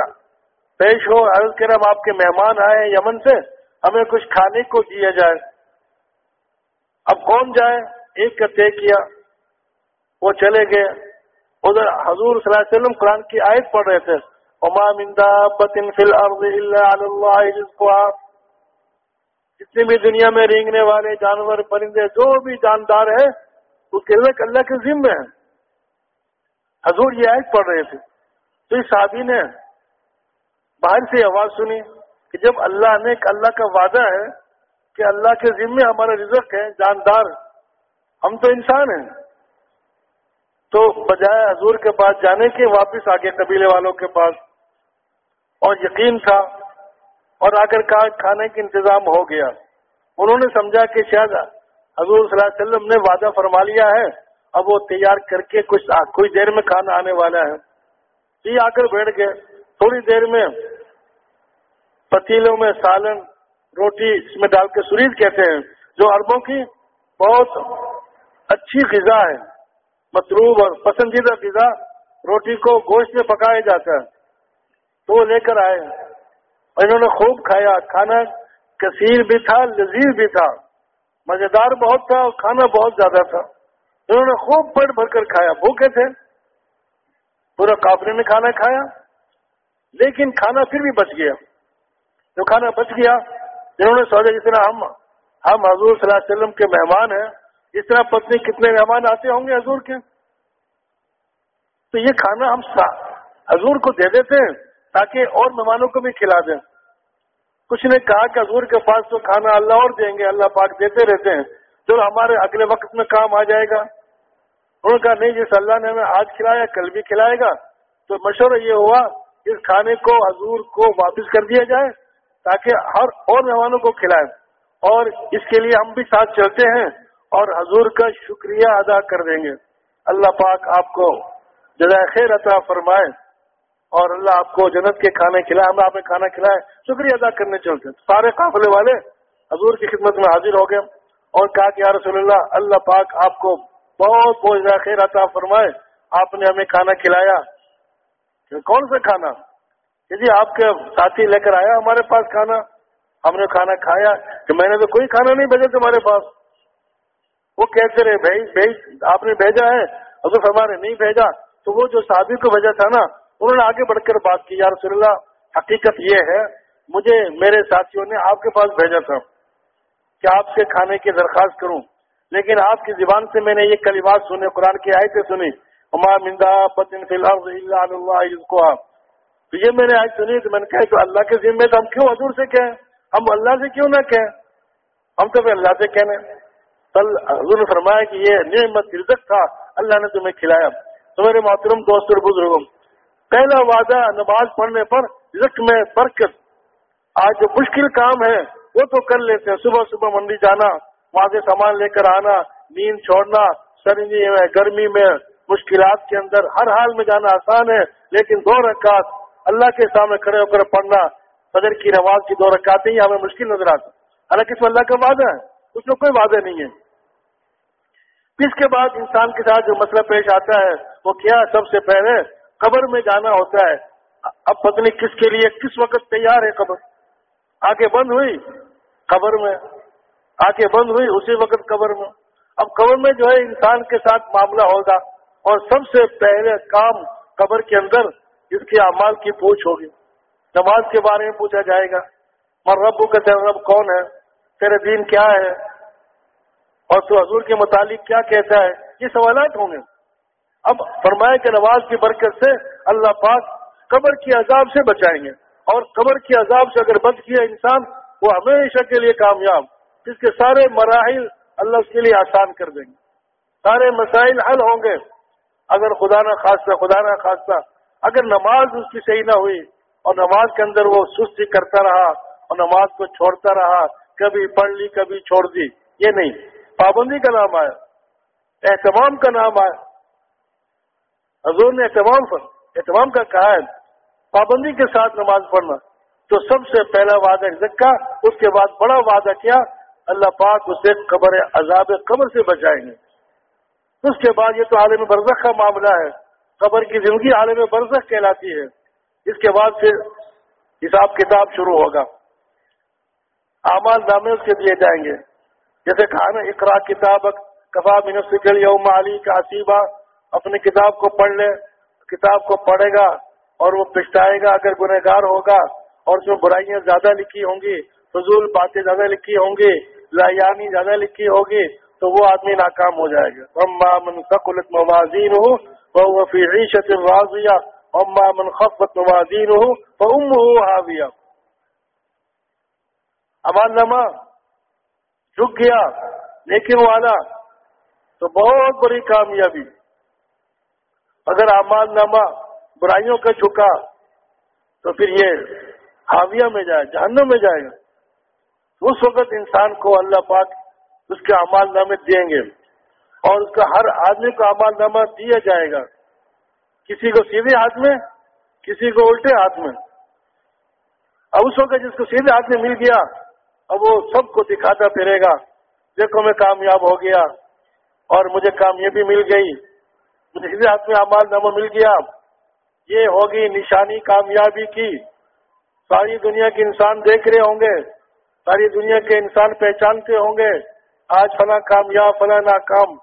پیش ہو، عرض کر ہم آپ کے مہمان آئے یمن سے، ہمیں کچھ کھانے کو دیا جائے۔ اب کون جائے، ایک کا طے کیا، وہ چلے گئے۔ ادھر حضور صلی اللہ علیہ وسلم قرآن کی آیت پڑھ رہے تھے۔ اما مندا بطن فل کو آپ جتنی بھی دنیا میں رینگنے والے جانور، پرندے، جو بھی جاندار ہے اس کے اللہ کے ذمے ہیں حضور یہ آیت پڑھ رہے تھے۔ تو اس شادی نے باہر سے آواز سنی کہ جب اللہ نے اللہ کا وعدہ ہے کہ اللہ کے ذمے ہمارا رزق ہے، جاندار، ہم تو انسان ہیں۔ تو بجائے حضور کے پاس جانے کے، واپس آگے قبیلے والوں کے پاس اور یقین تھا اور آ کر کھانے کا انتظام ہو گیا۔ انہوں نے سمجھا کہ شاید حضور صلی اللہ علیہ وسلم نے وعدہ فرما لیا ہے، اب وہ تیار کر کے کچھ کچھ دیر میں کھانا آنے والا ہے۔ جی آ کر بیٹھ گئے۔ تھوڑی دیر میں پتیلوں میں سالن، روٹی اس میں ڈال کے سرید کہتے ہیں، جو اربوں کی بہت اچھی غذا ہے۔ مطلوب اور پسندیدہ غذا روٹی کو گوشت میں پکایا جاتا ہے۔ تو وہ لے کر آئے۔ اور انہوں نے خوب کھایا۔ کھانا کثیر بھی تھا، لذیذ بھی تھا۔ مزیدار بہت تھا اور کھانا بہت زیادہ تھا۔ انہوں نے خوب پیٹ بھر کر کھایا۔ بھوکے تھے۔ پورا کافرے نے کھانا کھایا۔ لیکن کھانا پھر بھی بچ گیا۔ جو کھانا بچ گیا، انہوں نے سوچا جس طرح ہم ہم حضور صلی اللہ علیہ وسلم کے مہمان ہیں، اس طرح پتنی کتنے مہمان آتے ہوں گے حضور کے؟ تو یہ کھانا ہم حضور کو دے دیتے ہیں تاکہ اور مہمانوں کو بھی کھلا دیں۔ کچھ نے کہا کہ حضور کے پاس تو کھانا اللہ اور دیں گے، اللہ پاک دیتے رہتے ہیں۔ جو ہمارے اگلے وقت میں کام آ جائے گا۔ انہوں نے کہا، نہیں جس اللہ نے ہمیں آج کھلایا، کل بھی کھلائے گا۔ تو مشورہ یہ ہوا، اس کھانے کو حضور کو واپس کر دیا جائے تاکہ ہر اور مہمانوں کو کھلائے۔ اور اس کے لیے ہم بھی ساتھ چلتے ہیں اور حضور کا شکریہ ادا کر دیں گے۔ اللہ پاک آپ کو جزائے خیر عطا فرمائے۔ اور اللہ آپ کو جنت کے کھانے کھلائے، ہم آپ نے کھانا کھلائے، شکریہ ادا کرنے چلتے سارے قافلے والے، حضور کی خدمت میں حاضر ہو گئے اور کہا کہ یا رسول اللہ اللہ پاک آپ کو بہت بہت خیر عطا فرمائے۔ آپ نے ہمیں کھانا کھلایا۔ کون سا کھانا؟ جی آپ کے ساتھی لے کر آیا ہمارے پاس کھانا۔ ہم نے کھانا کھایا۔ کہ میں نے تو کوئی کھانا نہیں بھیجا تمہارے پاس۔ وہ کہتے رہے؟ بھائی آپ نے بھیجا ہے؟ اگر ہمارے نہیں بھیجا۔ تو وہ جو شادی کو بھیجا تھا نا انہوں نے آگے بڑھ کر بات کی یا رسول اللہ حقیقت یہ ہے، مجھے، میرے ساتھیوں نے آپ کے پاس بھیجا تھا کہ آپ سے کھانے کی درخواست کروں۔ لیکن آپ کی زبان سے میں نے یہ کلمات سنے، قرآن کی آیتیں سنی عمار مندا پتن فی الحال تو یہ میں نے آج سنی، تو میں نے کہا، تو اللہ کے ذمے تو ہم کیوں حضور سے کہیں؟ ہم اللہ سے کیوں نہ کہیں؟ ہم تو پھر اللہ سے کہنے کل حضور نے فرمایا کہ یہ نعمت رزق تھا، اللہ نے تمہیں کھلایا۔ تو میرے محترم دوست اور بزرگوں پہلا وعدہ نماز پڑھنے پر رزق میں برکت۔ آج جو مشکل کام ہے، وہ تو کر لیتے ہیں۔ صبح صبح منڈی جانا، وہاں سے سامان لے کر آنا، نیند چھوڑنا، سردی میں، گرمی میں، مشکلات کے اندر ہر حال میں جانا آسان ہے، لیکن دو رکعت اللہ کے سامنے کھڑے ہو کر پڑھنا، فجر کی نماز کی دو رکعتیں ہی ہمیں مشکل نظر آتا حالانکہ اس میں اللہ کا وعدہ ہے، اس میں کوئی وعدہ نہیں ہے۔ اس کے بعد انسان کے ساتھ جو مسئلہ پیش آتا ہے، وہ کیا سب سے پہلے؟ قبر میں جانا ہوتا ہے۔ اب پتنی کس کے لیے کس وقت تیار ہے قبر۔ آگے بند ہوئی۔ قبر میں۔ آگے بند ہوئی اسی وقت قبر میں۔ اب قبر میں جو ہے انسان کے ساتھ معاملہ ہوگا۔ اور سب سے پہلے کام قبر کے اندر اس کے اعمال کی پوچھ ہوگی۔ نماز کے بارے میں پوچھا جائے گا۔ اور رب کا تیرا رب کون ہے؟ تیرے دین کیا ہے؟ اور تو حضور کے متعلق کیا کہتا ہے؟ یہ سوالات ہوں گے۔ اب فرمائے کہ نماز کی برکت سے اللہ پاک قبر کی عذاب سے بچائیں گے۔ اور قبر کی عذاب سے اگر بچ کیا انسان، وہ ہمیشہ کے لیے کامیاب۔ جس کے سارے مراحل اللہ اس کے لیے آسان کر دیں گے۔ سارے مسائل حل ہوں گے۔ اگر خدا نہ خاصہ، خدا نہ خاصہ، اگر نماز اس کی صحیح نہ ہوئی، اور نماز کے اندر وہ سستی کرتا رہا، اور نماز کو چھوڑتا رہا، کبھی پڑھ لی، کبھی چھوڑ دی، یہ نہیں۔ پابندی کا نام آیا۔ اہتمام کا نام آیا۔ حضور نے اہتمام پر اہتمام کا کہا ہے، پابندی کے ساتھ نماز پڑھنا۔ تو سب سے پہلا وعدہ زکا، اس کے بعد بڑا وعدہ کیا، اللہ پاک اسے قبر عذاب قبر سے بچائیں گے۔ اس کے بعد یہ تو عالم برزخ کا معاملہ ہے۔ قبر کی زندگی عالم برزخ کہلاتی ہے۔ اس کے بعد پھر حساب کتاب شروع ہوگا۔ اعمال نامے اس کے دیے جائیں گے۔ جیسے کہا نا اقرا کتاب کفا منسل یوم علی کا اپنی کتاب کو پڑھ لے، کتاب کو پڑھے گا اور وہ پچھتائے گا، اگر گنہ گار ہوگا اور اس میں برائیاں زیادہ لکھی ہوں گی، فضول باتیں زیادہ لکھی ہوں گی لایانی زیادہ لکھی ہوگی تو وہ آدمی ناکام ہو جائے گا۔ من ثقلت موازین ہو فهو في عيشة راضية أما من خفت موازينه فأمه هاوية۔ امان نما جھک گیا، لیکن والا تو بہت بڑی کامیابی۔ اگر امان نامہ برائیوں کا جھکا تو پھر یہ حاویہ میں جائے، جہنم میں جائے گا۔ اس وقت انسان کو اللہ پاک اس کے امال نامے دیں گے اور اس کا ہر آدمی کو امال نامہ دیا جائے گا۔ کسی کو سیدھے ہاتھ میں، کسی کو الٹے ہاتھ میں۔ اب اس وقت جس کو سیدھے ہاتھ میں مل گیا، اب وہ سب کو دکھاتا پھرے گا، دیکھو میں کامیاب ہو گیا اور مجھے کامیابی مل گئی۔ مجھے ہاتھ میں امال نامہ مل گیا۔ یہ ہوگی نشانی کامیابی کی۔ ساری دنیا کے انسان دیکھ رہے ہوں گے۔ ساری دنیا کے انسان پہچانتے ہوں گے۔ آج فلاں کامیاب، فلاں ناکام۔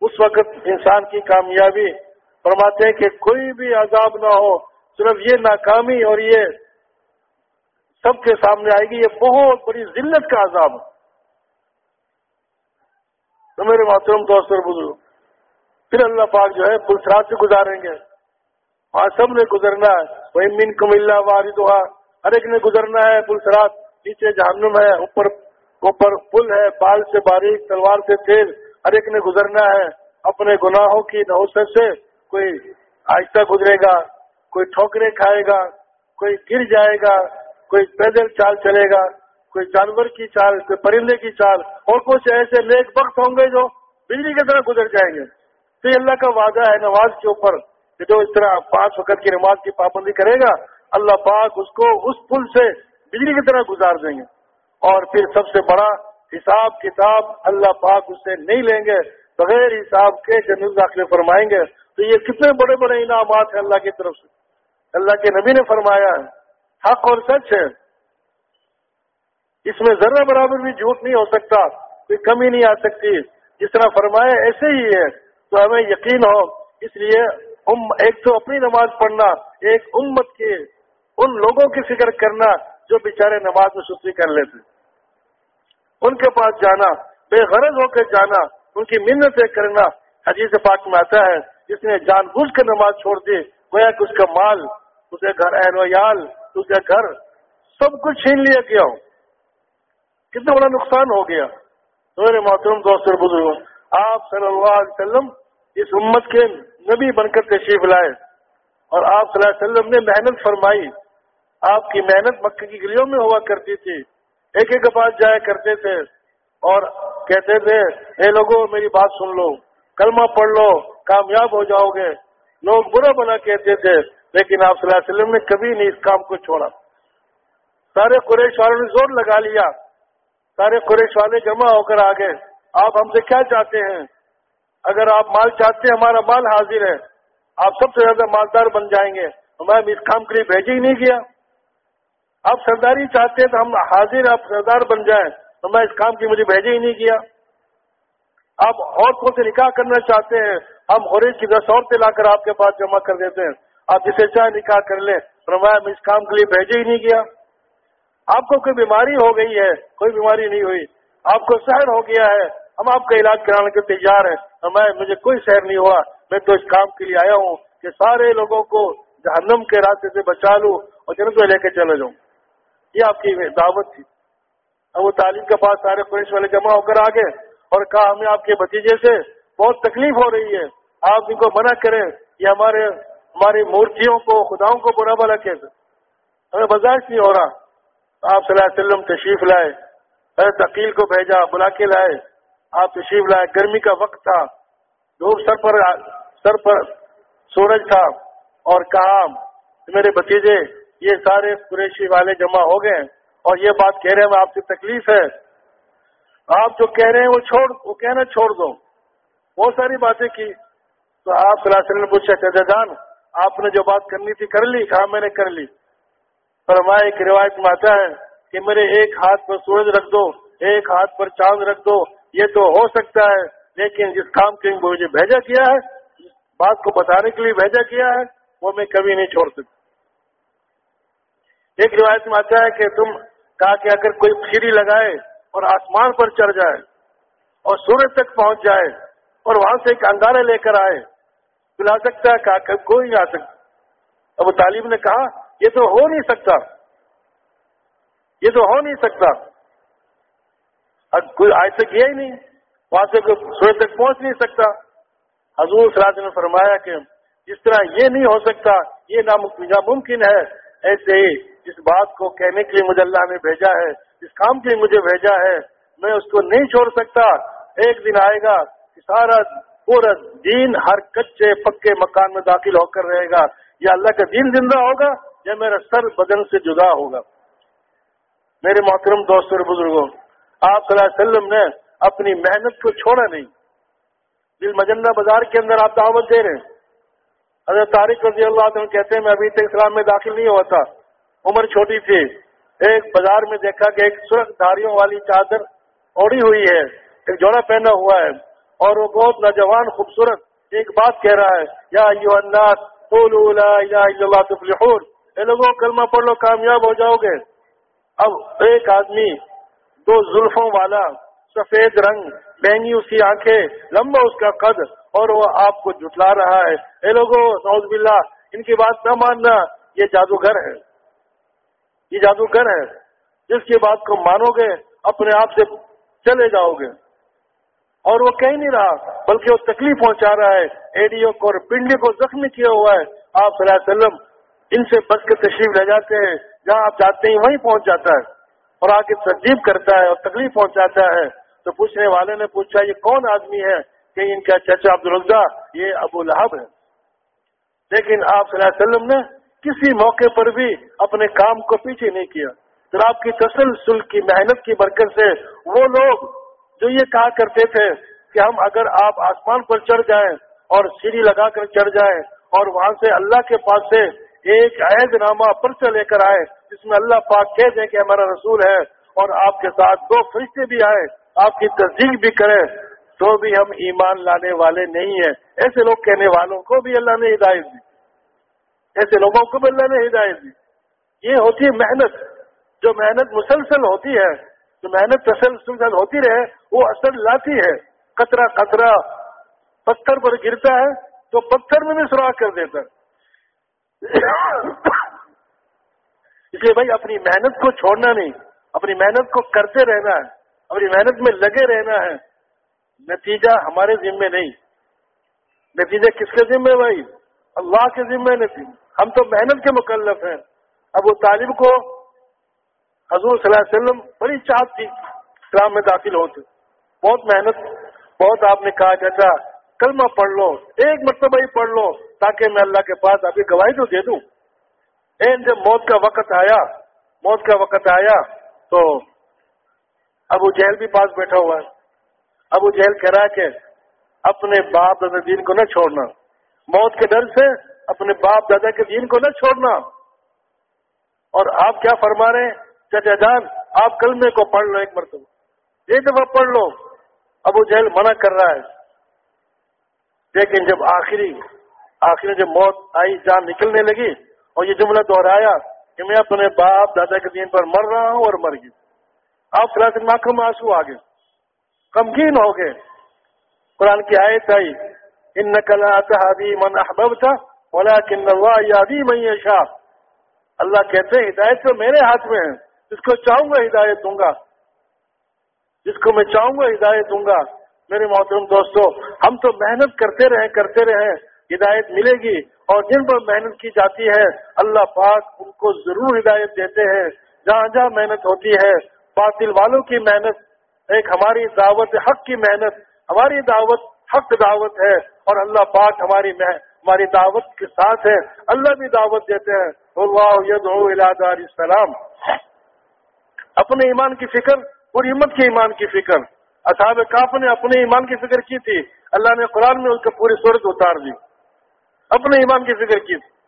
اس وقت انسان کی کامیابی فرماتے ہیں کہ کوئی بھی عذاب نہ ہو۔ صرف یہ ناکامی اور یہ سب کے سامنے آئے گی۔ یہ بہت بڑی ذلت کا عذاب۔ ہے تو میرے محترم دوست اور بزرگ پھر اللہ پاک جو ہے پلسرات سے گزاریں گے۔ وہاں سب نے گزرنا ہے۔ وہی من کم اللہ وارد ہوا ہر ایک نے گزرنا ہے پلسرات نیچے جہنم ہے، اوپر اوپر پل ہے، بال سے باریک، تلوار سے تیز۔ ہر ایک نے گزرنا ہے۔ اپنے گناہوں کی نوسط سے کوئی آہستہ گزرے گا، کوئی ٹھوکرے کھائے گا، کوئی گر جائے گا، کوئی پیدل چال چلے گا، کوئی جانور کی چال، کوئی پرندے کی چال۔ اور کچھ ایسے نیک وقت ہوں گے جو بجلی کی طرح گزر جائیں گے۔ تو یہ اللہ کا وعدہ ہے نماز کے اوپر کہ جو اس طرح پانچ وقت کی نماز کی پابندی کرے گا، اللہ پاک اس کو اس پل سے بجلی کی طرح گزار دیں گے۔ اور پھر سب سے بڑا حساب کتاب اللہ پاک اس سے نہیں لیں گے، بغیر حساب کے جنرل داخلے فرمائیں گے۔ تو یہ کتنے بڑے بڑے انعامات ہیں اللہ کی طرف سے۔ اللہ کے نبی نے فرمایا ہے، حق اور سچ ہے۔ اس میں ذرا برابر بھی جھوٹ نہیں ہو سکتا، کوئی کمی نہیں آ سکتی۔ جس طرح فرمایا، ایسے ہی ہے۔ تو ہمیں یقین ہو۔ اس لیے ایک تو اپنی نماز پڑھنا، ایک امت کے ان لوگوں کی فکر کرنا جو بیچارے نماز میں سستی کر لیتے ان کے پاس جانا، بے غرض ہو کے جانا، ان کی منتیں کرنا۔ حدیث پاک میں آتا ہے، جس نے جان بوجھ کر نماز چھوڑ دی، گویا کہ اس کا مال، اسے گھر اہل ویال اسے گھر سب کچھ چھین لیا گیا۔ ہو کتنا بڑا نقصان ہو گیا۔ میرے محترم دوست بزرگ آپ صلی اللہ علیہ وسلم اس امت کے نبی بن کر تشریف لائے اور آپ صلی اللہ علیہ وسلم نے محنت فرمائی۔ آپ کی محنت مکہ کی گلیوں میں ہوا کرتی تھی۔ ایک ایک کے پاس جایا کرتے تھے اور کہتے تھے، اے لوگوں میری بات سن لو، کلمہ پڑھ لو، کامیاب ہو جاؤ گے۔ لوگ برا بنا کہتے تھے، لیکن آپ صلی اللہ علیہ وسلم نے کبھی نہیں اس کام کو چھوڑا۔ سارے قریش والوں نے زور لگا لیا۔ سارے قریش والے جمع ہو کر آگے آپ ہم سے کیا چاہتے ہیں؟ اگر آپ مال چاہتے ہیں، ہمارا مال حاضر ہے، آپ سب سے زیادہ مالدار بن جائیں گے۔ ہمیں اس کام کے لیے بھیجے ہی نہیں کیا آپ سرداری چاہتے ہیں تو ہم حاضر آپ سردار بن جائیں۔ تو میں اس کام کی مجھے بھیجے ہی نہیں کیا آپ عورتوں سے نکاح کرنا چاہتے ہیں۔ ہم خریج کی دس عورتیں لا کر آپ کے پاس جمع کر دیتے ہیں۔ آپ جسے چاہے نکاح کر لیں فرمایا میں اس کام کے لیے بھیجے ہی نہیں کیا آپ کو کوئی بیماری ہو گئی ہے؟ کوئی بیماری نہیں ہوئی۔ آپ کو شہر ہو گیا ہے، ہم آپ کا علاج کرانے کے تیار ہیں۔ میں مجھے کوئی شہر نہیں ہوا۔ میں تو اس کام کے لیے آیا ہوں کہ سارے لوگوں کو جہنم کے راستے سے بچا لوں اور جنت میں لے کے چلے جاؤں۔ یہ آپ کی دعوت تھی۔ اب وہ تعلیم کے پاس سارے پولیس والے جمع ہو کر آگے اور کہا، ہمیں آپ کے بھتیجے سے بہت تکلیف ہو رہی ہے۔ آپ ان کو منع کریں۔ یہ ہمارے ہماری مورتیوں کو، خداؤں کو برا بلا کہتے ہمیں برداشت نہیں ہو رہا۔ آپ صلی اللہ علیہ وسلم تشریف لائے۔ حضرت عقیل کو بھیجا بلا کے لائے۔ آپ تشریف لائے۔ گرمی کا وقت تھا۔ دھوپ سر پر سر پر سورج تھا اور کہا میرے بتیجے یہ سارے قریشی والے جمع ہو گئے اور یہ بات کہہ رہے ہیں آپ کی تکلیف ہے۔ آپ جو کہہ رہے ہیں، وہ چھوڑ وہ کہنا چھوڑ دو۔ بہت ساری باتیں کی۔ تو آپ صلی اللہ علیہ وسلم نے پوچھا چچا جان، آپ نے جو بات کرنی تھی کر لی؟ کہا میں نے کر لی۔ پر ہمارے ایک روایت میں آتا ہے کہ میرے ایک ہاتھ پر سورج رکھ دو، ایک ہاتھ پر چاند رکھ دو، یہ تو ہو سکتا ہے، لیکن جس کام کے مجھے بھیجا کیا ہے بات کو بتانے کے لیے بھیجا کیا ہے، وہ میں کبھی نہیں چھوڑ سکتا۔ ایک روایت میں آتا ہے کہ تم کہا کہ اگر کوئی سیڑھی لگائے اور آسمان پر چڑھ جائے اور سورج تک پہنچ جائے اور وہاں سے ایک انگارہ لے کر آئے، تو لا سکتا ہے کہا کہ کوئی نہیں آ سکتا۔ اب تعلیم نے کہا، یہ تو ہو نہیں سکتا۔ یہ تو ہو نہیں سکتا۔ کوئی آج تک گیا ہی نہیں۔ وہاں سے سورج تک پہنچ نہیں سکتا۔ حضور صلاح نے فرمایا کہ جس طرح یہ نہیں ہو سکتا، یہ ناممکن ہے۔ ایسے ہی جس بات کو کہنے کے لیے مجھے اللہ نے بھیجا ہے، جس کام کے لیے مجھے بھیجا ہے، میں اس کو نہیں چھوڑ سکتا۔ ایک دن آئے گا کہ سارا پورا دین ہر کچے پکے مکان میں داخل ہو کر رہے گا۔ یا اللہ کا دین زندہ ہوگا یا میرا سر بدن سے جدا ہوگا۔ میرے محترم دوست اور بزرگوں، آپ صلی اللہ علیہ وسلم نے اپنی محنت کو چھوڑا نہیں۔ دل مجندہ بازار کے اندر آپ دعوت دے رہے ہیں۔ حضرت طارق رضی اللہ عنہ کہتے ہیں، میں ابھی تک اسلام میں داخل نہیں ہوا تھا۔ عمر چھوٹی تھی۔ ایک بازار میں دیکھا کہ ایک سرخ دھاریوں والی چادر اوڑی ہوئی ہے، ایک جوڑا پہنا ہوا ہے۔ اور وہ بہت نوجوان، خوبصورت۔ ایک بات کہہ رہا ہے، یا یو اللہ تفلحون۔ اے لوگوں، کلمہ پڑھ لو، کامیاب ہو جاؤ گے۔ اب ایک آدمی دو زلفوں والا سفید رنگ بہنگی اس کی آنکھیں، لمبا اس کا قد اور وہ آپ کو جٹلا رہا ہے۔ اے لوگوں نوز باللہ، ان کی بات نہ ماننا یہ جادوگر ہے۔ یہ جادوگر ہے۔ جس کی بات کو مانو گے، اپنے آپ سے چلے جاؤ گے۔ اور وہ کہیں نہیں رہا، بلکہ وہ تکلیف پہنچا رہا ہے۔ ایڈیو کو اور پنڈی کو زخمی کیا ہوا ہے۔ آپ صلی اللہ علیہ وسلم ان سے بچ کے تشریف لے جاتے ہیں۔ جہاں آپ جاتے ہیں وہیں پہنچ جاتا ہے اور آگے ترجیب کرتا ہے اور تکلیف پہنچاتا ہے تو پوچھنے والے نے پوچھا، یہ کون آدمی ہے؟ کہ ان کا چچا عبدالرزا یہ ابو لہب ہے۔ لیکن آپ صلی اللہ علیہ وسلم نے کسی موقع پر بھی اپنے کام کو پیچھے نہیں کیا۔ آپ کی تسلسل کی محنت کی برکت سے وہ لوگ جو یہ کہا کرتے تھے کہ ہم اگر آپ آسمان پر چڑھ جائیں اور سیڑھی لگا کر چڑھ جائیں اور وہاں سے اللہ کے پاس سے ایک عہد نامہ پرچہ لے کر آئے جس میں اللہ پاک کہہ دیں کہ ہمارا رسول ہے اور آپ کے ساتھ دو فرشتے بھی آئے، آپ کی تصدیق بھی کریں، تو بھی ہم ایمان لانے والے نہیں ہیں۔ ایسے لوگ کہنے والوں کو بھی اللہ نے ہدایت دی۔ ایسے لوگوں کو بھی اللہ نے ہدایت دی۔ یہ ہوتی ہے محنت۔ جو محنت مسلسل ہوتی ہے، جو محنت تسلسل ہوتی رہے، وہ اثر لاتی ہے۔ قطرہ قطرہ پتھر پر گرتا ہے تو پتھر میں بھی سراخ کر دیتا ہے۔ اس لیے بھائی اپنی محنت کو چھوڑنا نہیں، اپنی محنت کو کرتے رہنا ہے، اپنی محنت میں لگے رہنا ہے۔ نتیجہ ہمارے ذمے نہیں۔ نتیجہ کس کے ذمے بھائی؟ اللہ کے ذمے نہیں ہم تو محنت کے مکلف ہیں۔ اب وہ طالب کو حضور صلی اللہ علیہ وسلم بڑی چاہت تھی اسلام میں داخل ہوتے بہت محنت، بہت آپ نے کہا چاچا کلمہ پڑھ لو، ایک مرتبہ ہی پڑھ لو تاکہ میں اللہ کے پاس ابھی گواہی تو دے دوں۔ این جب موت کا وقت آیا، موت کا وقت آیا تو ابو جہل بھی پاس بیٹھا ہوا ہے۔ ابو جہل کہہ رہا ہے کہ اپنے باپ دادا دین کو نہ چھوڑنا۔ موت کے ڈر سے اپنے باپ دادا کے دین کو نہ چھوڑنا۔ اور آپ کیا فرما رہے ہیں؟ چچا جان، آپ کلمے کو پڑھ لو ایک مرتبہ۔ ایک دفعہ پڑھ لو۔ ابو جہل منع کر رہا ہے۔ لیکن جب آخری آخری جب موت آئی، جان نکلنے لگی اور یہ جملہ دہرایا کہ میں اپنے باپ، دادا کے دین پر مر رہا ہوں اور مر گئی آپ فلاح ناکم میں آنسو آ گئے کمکین ہو گئے۔ قرآن کی آیت آئی ان نقل تحادی من احباب تھا بولا کن یادی میں شاہ اللہ کہتے ہیں، ہدایت تو میرے ہاتھ میں ہے، جس کو چاہوں گا ہدایت دوں گا۔ جس کو میں چاہوں گا ہدایت دوں گا۔ میرے محترم دوستو، ہم تو محنت کرتے رہیں کرتے رہیں ہدایت ملے گی اور جن پر محنت کی جاتی ہے، اللہ پاک ان کو ضرور ہدایت دیتے ہیں۔ جہاں جہاں محنت ہوتی ہے، باطل والوں کی محنت، ایک ہماری دعوت حق کی محنت، ہماری دعوت حق دعوت ہے اور اللہ پاک ہماری ہماری دعوت کے ساتھ ہے۔ اللہ بھی دعوت دیتے ہیں۔ اللہ السلام۔ اپنے ایمان کی فکر، پوری امت کے ایمان کی فکر۔ اصحاب کاف نے اپنے ایمان کی فکر کی تھی۔ اللہ نے قرآن میں اس کو پوری صورت اتار دی۔ اپنے ایمان کی فکر کی۔ تھی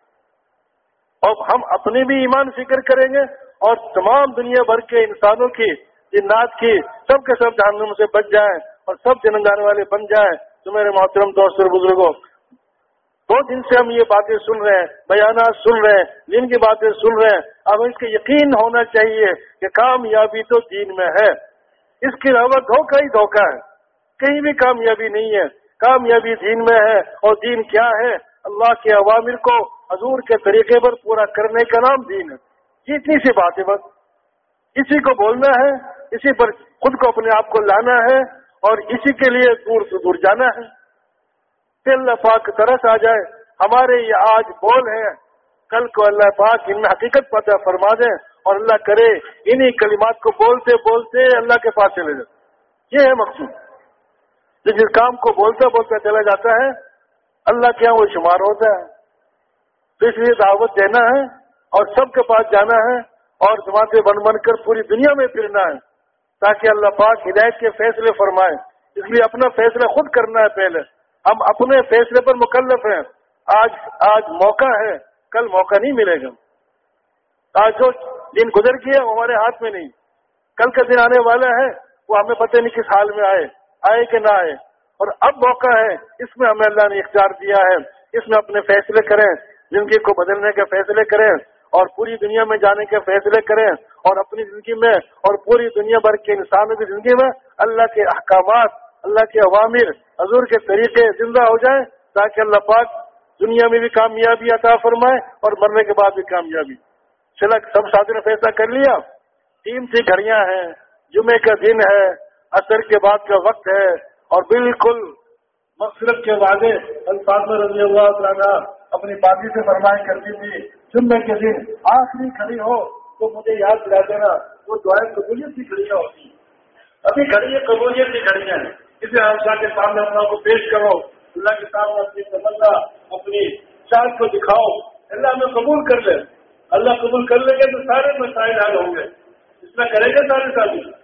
اور ہم اپنی بھی ایمان فکر کریں گے اور تمام دنیا بھر کے انسانوں کی، جنات کی، سب کے سب جہنم سے بچ جائیں اور سب جنگانے والے بن جائیں۔ تو میرے محترم دوست اور بزرگوں، دو دن سے ہم یہ باتیں سن رہے ہیں، بیانات سن رہے ہیں، دن کی باتیں سن رہے ہیں۔ اب اس کے یقین ہونا چاہیے کہ کامیابی تو دین میں ہے۔ اس کے علاوہ دھوکہ ہی دھوکہ ہے۔ کہیں بھی کامیابی نہیں ہے۔ کامیابی دین میں ہے اور دین کیا ہے؟ اللہ کے عوامر کو حضور کے طریقے پر پورا کرنے کا نام دین ہے۔ یہ اتنی سی بات ہے بس۔ اسی کو بولنا ہے، اسی پر خود کو اپنے آپ کو لانا ہے اور اسی کے لیے دور سے دور جانا ہے۔ اللہ پاک طرح آ جائے۔ ہمارے یہ آج بول ہیں۔ کل کو اللہ پاک ان حقیقت پتہ فرما دیں اور اللہ کرے انہی کلمات کو بولتے بولتے اللہ کے پاس چلے جائے۔ یہ ہے مقصود۔ جس کام کو بولتا بولتا چلا جاتا ہے۔ اللہ کے یہاں وہ شمار ہوتا ہے۔ تو اس لیے دعوت دینا ہے اور سب کے پاس جانا ہے اور جماعتیں بن بن کر پوری دنیا میں پھرنا ہے تاکہ اللہ پاک ہدایت کے فیصلے فرمائے۔ اس لیے اپنا فیصلہ خود کرنا ہے پہلے۔ ہم اپنے فیصلے پر مکلف ہیں۔ آج آج موقع ہے۔ کل موقع نہیں ملے گا۔ آج جو دن گزر گیا وہ ہمارے ہاتھ میں نہیں۔ کل کا دن آنے والا ہے، وہ ہمیں پتہ نہیں کس حال میں آئے۔ آئے کہ نہ آئے۔ اور اب موقع ہے، اس میں ہمیں اللہ نے اختیار دیا ہے، اس میں اپنے فیصلے کریں، زندگی کو بدلنے کے فیصلے کریں اور پوری دنیا میں جانے کے فیصلے کریں اور اپنی زندگی میں اور پوری دنیا بھر کے انسانوں کی زندگی میں اللہ کے احکامات، اللہ کے عوامر حضور کے طریقے زندہ ہو جائیں تاکہ اللہ پاک دنیا میں بھی کامیابی عطا فرمائے اور مرنے کے بعد بھی کامیابی۔ چلا سب ساتھی نے فیصلہ کر لیا۔ تین سی گھڑیاں ہیں، جمعے کا دن ہے اثر کے بعد کا وقت ہے۔ اور بالکل مقصد کے وعدے الفاظ رضی اللہ تعالیٰ اپنی بازی سے فرمائش کرتی تھی جمعے کے دن آخری کھڑی ہو تو مجھے یاد دلا دینا، وہ دعائیں قبولیت کی گھڑیاں ہوتی ہیں۔ ابھی گھڑی قبولیت کی گھڑیاں ہیں۔ اسے اللہ کے سامنے اپنا کو پیش کرو۔ اللہ کے سامنے اپنی تمنا، اپنی چاند کو دکھاؤ۔ اللہ میں قبول کر لے۔ اللہ قبول کر لے گے تو سارے مسائل حل ہوں گے۔ اس میں کرے گا سارے شادی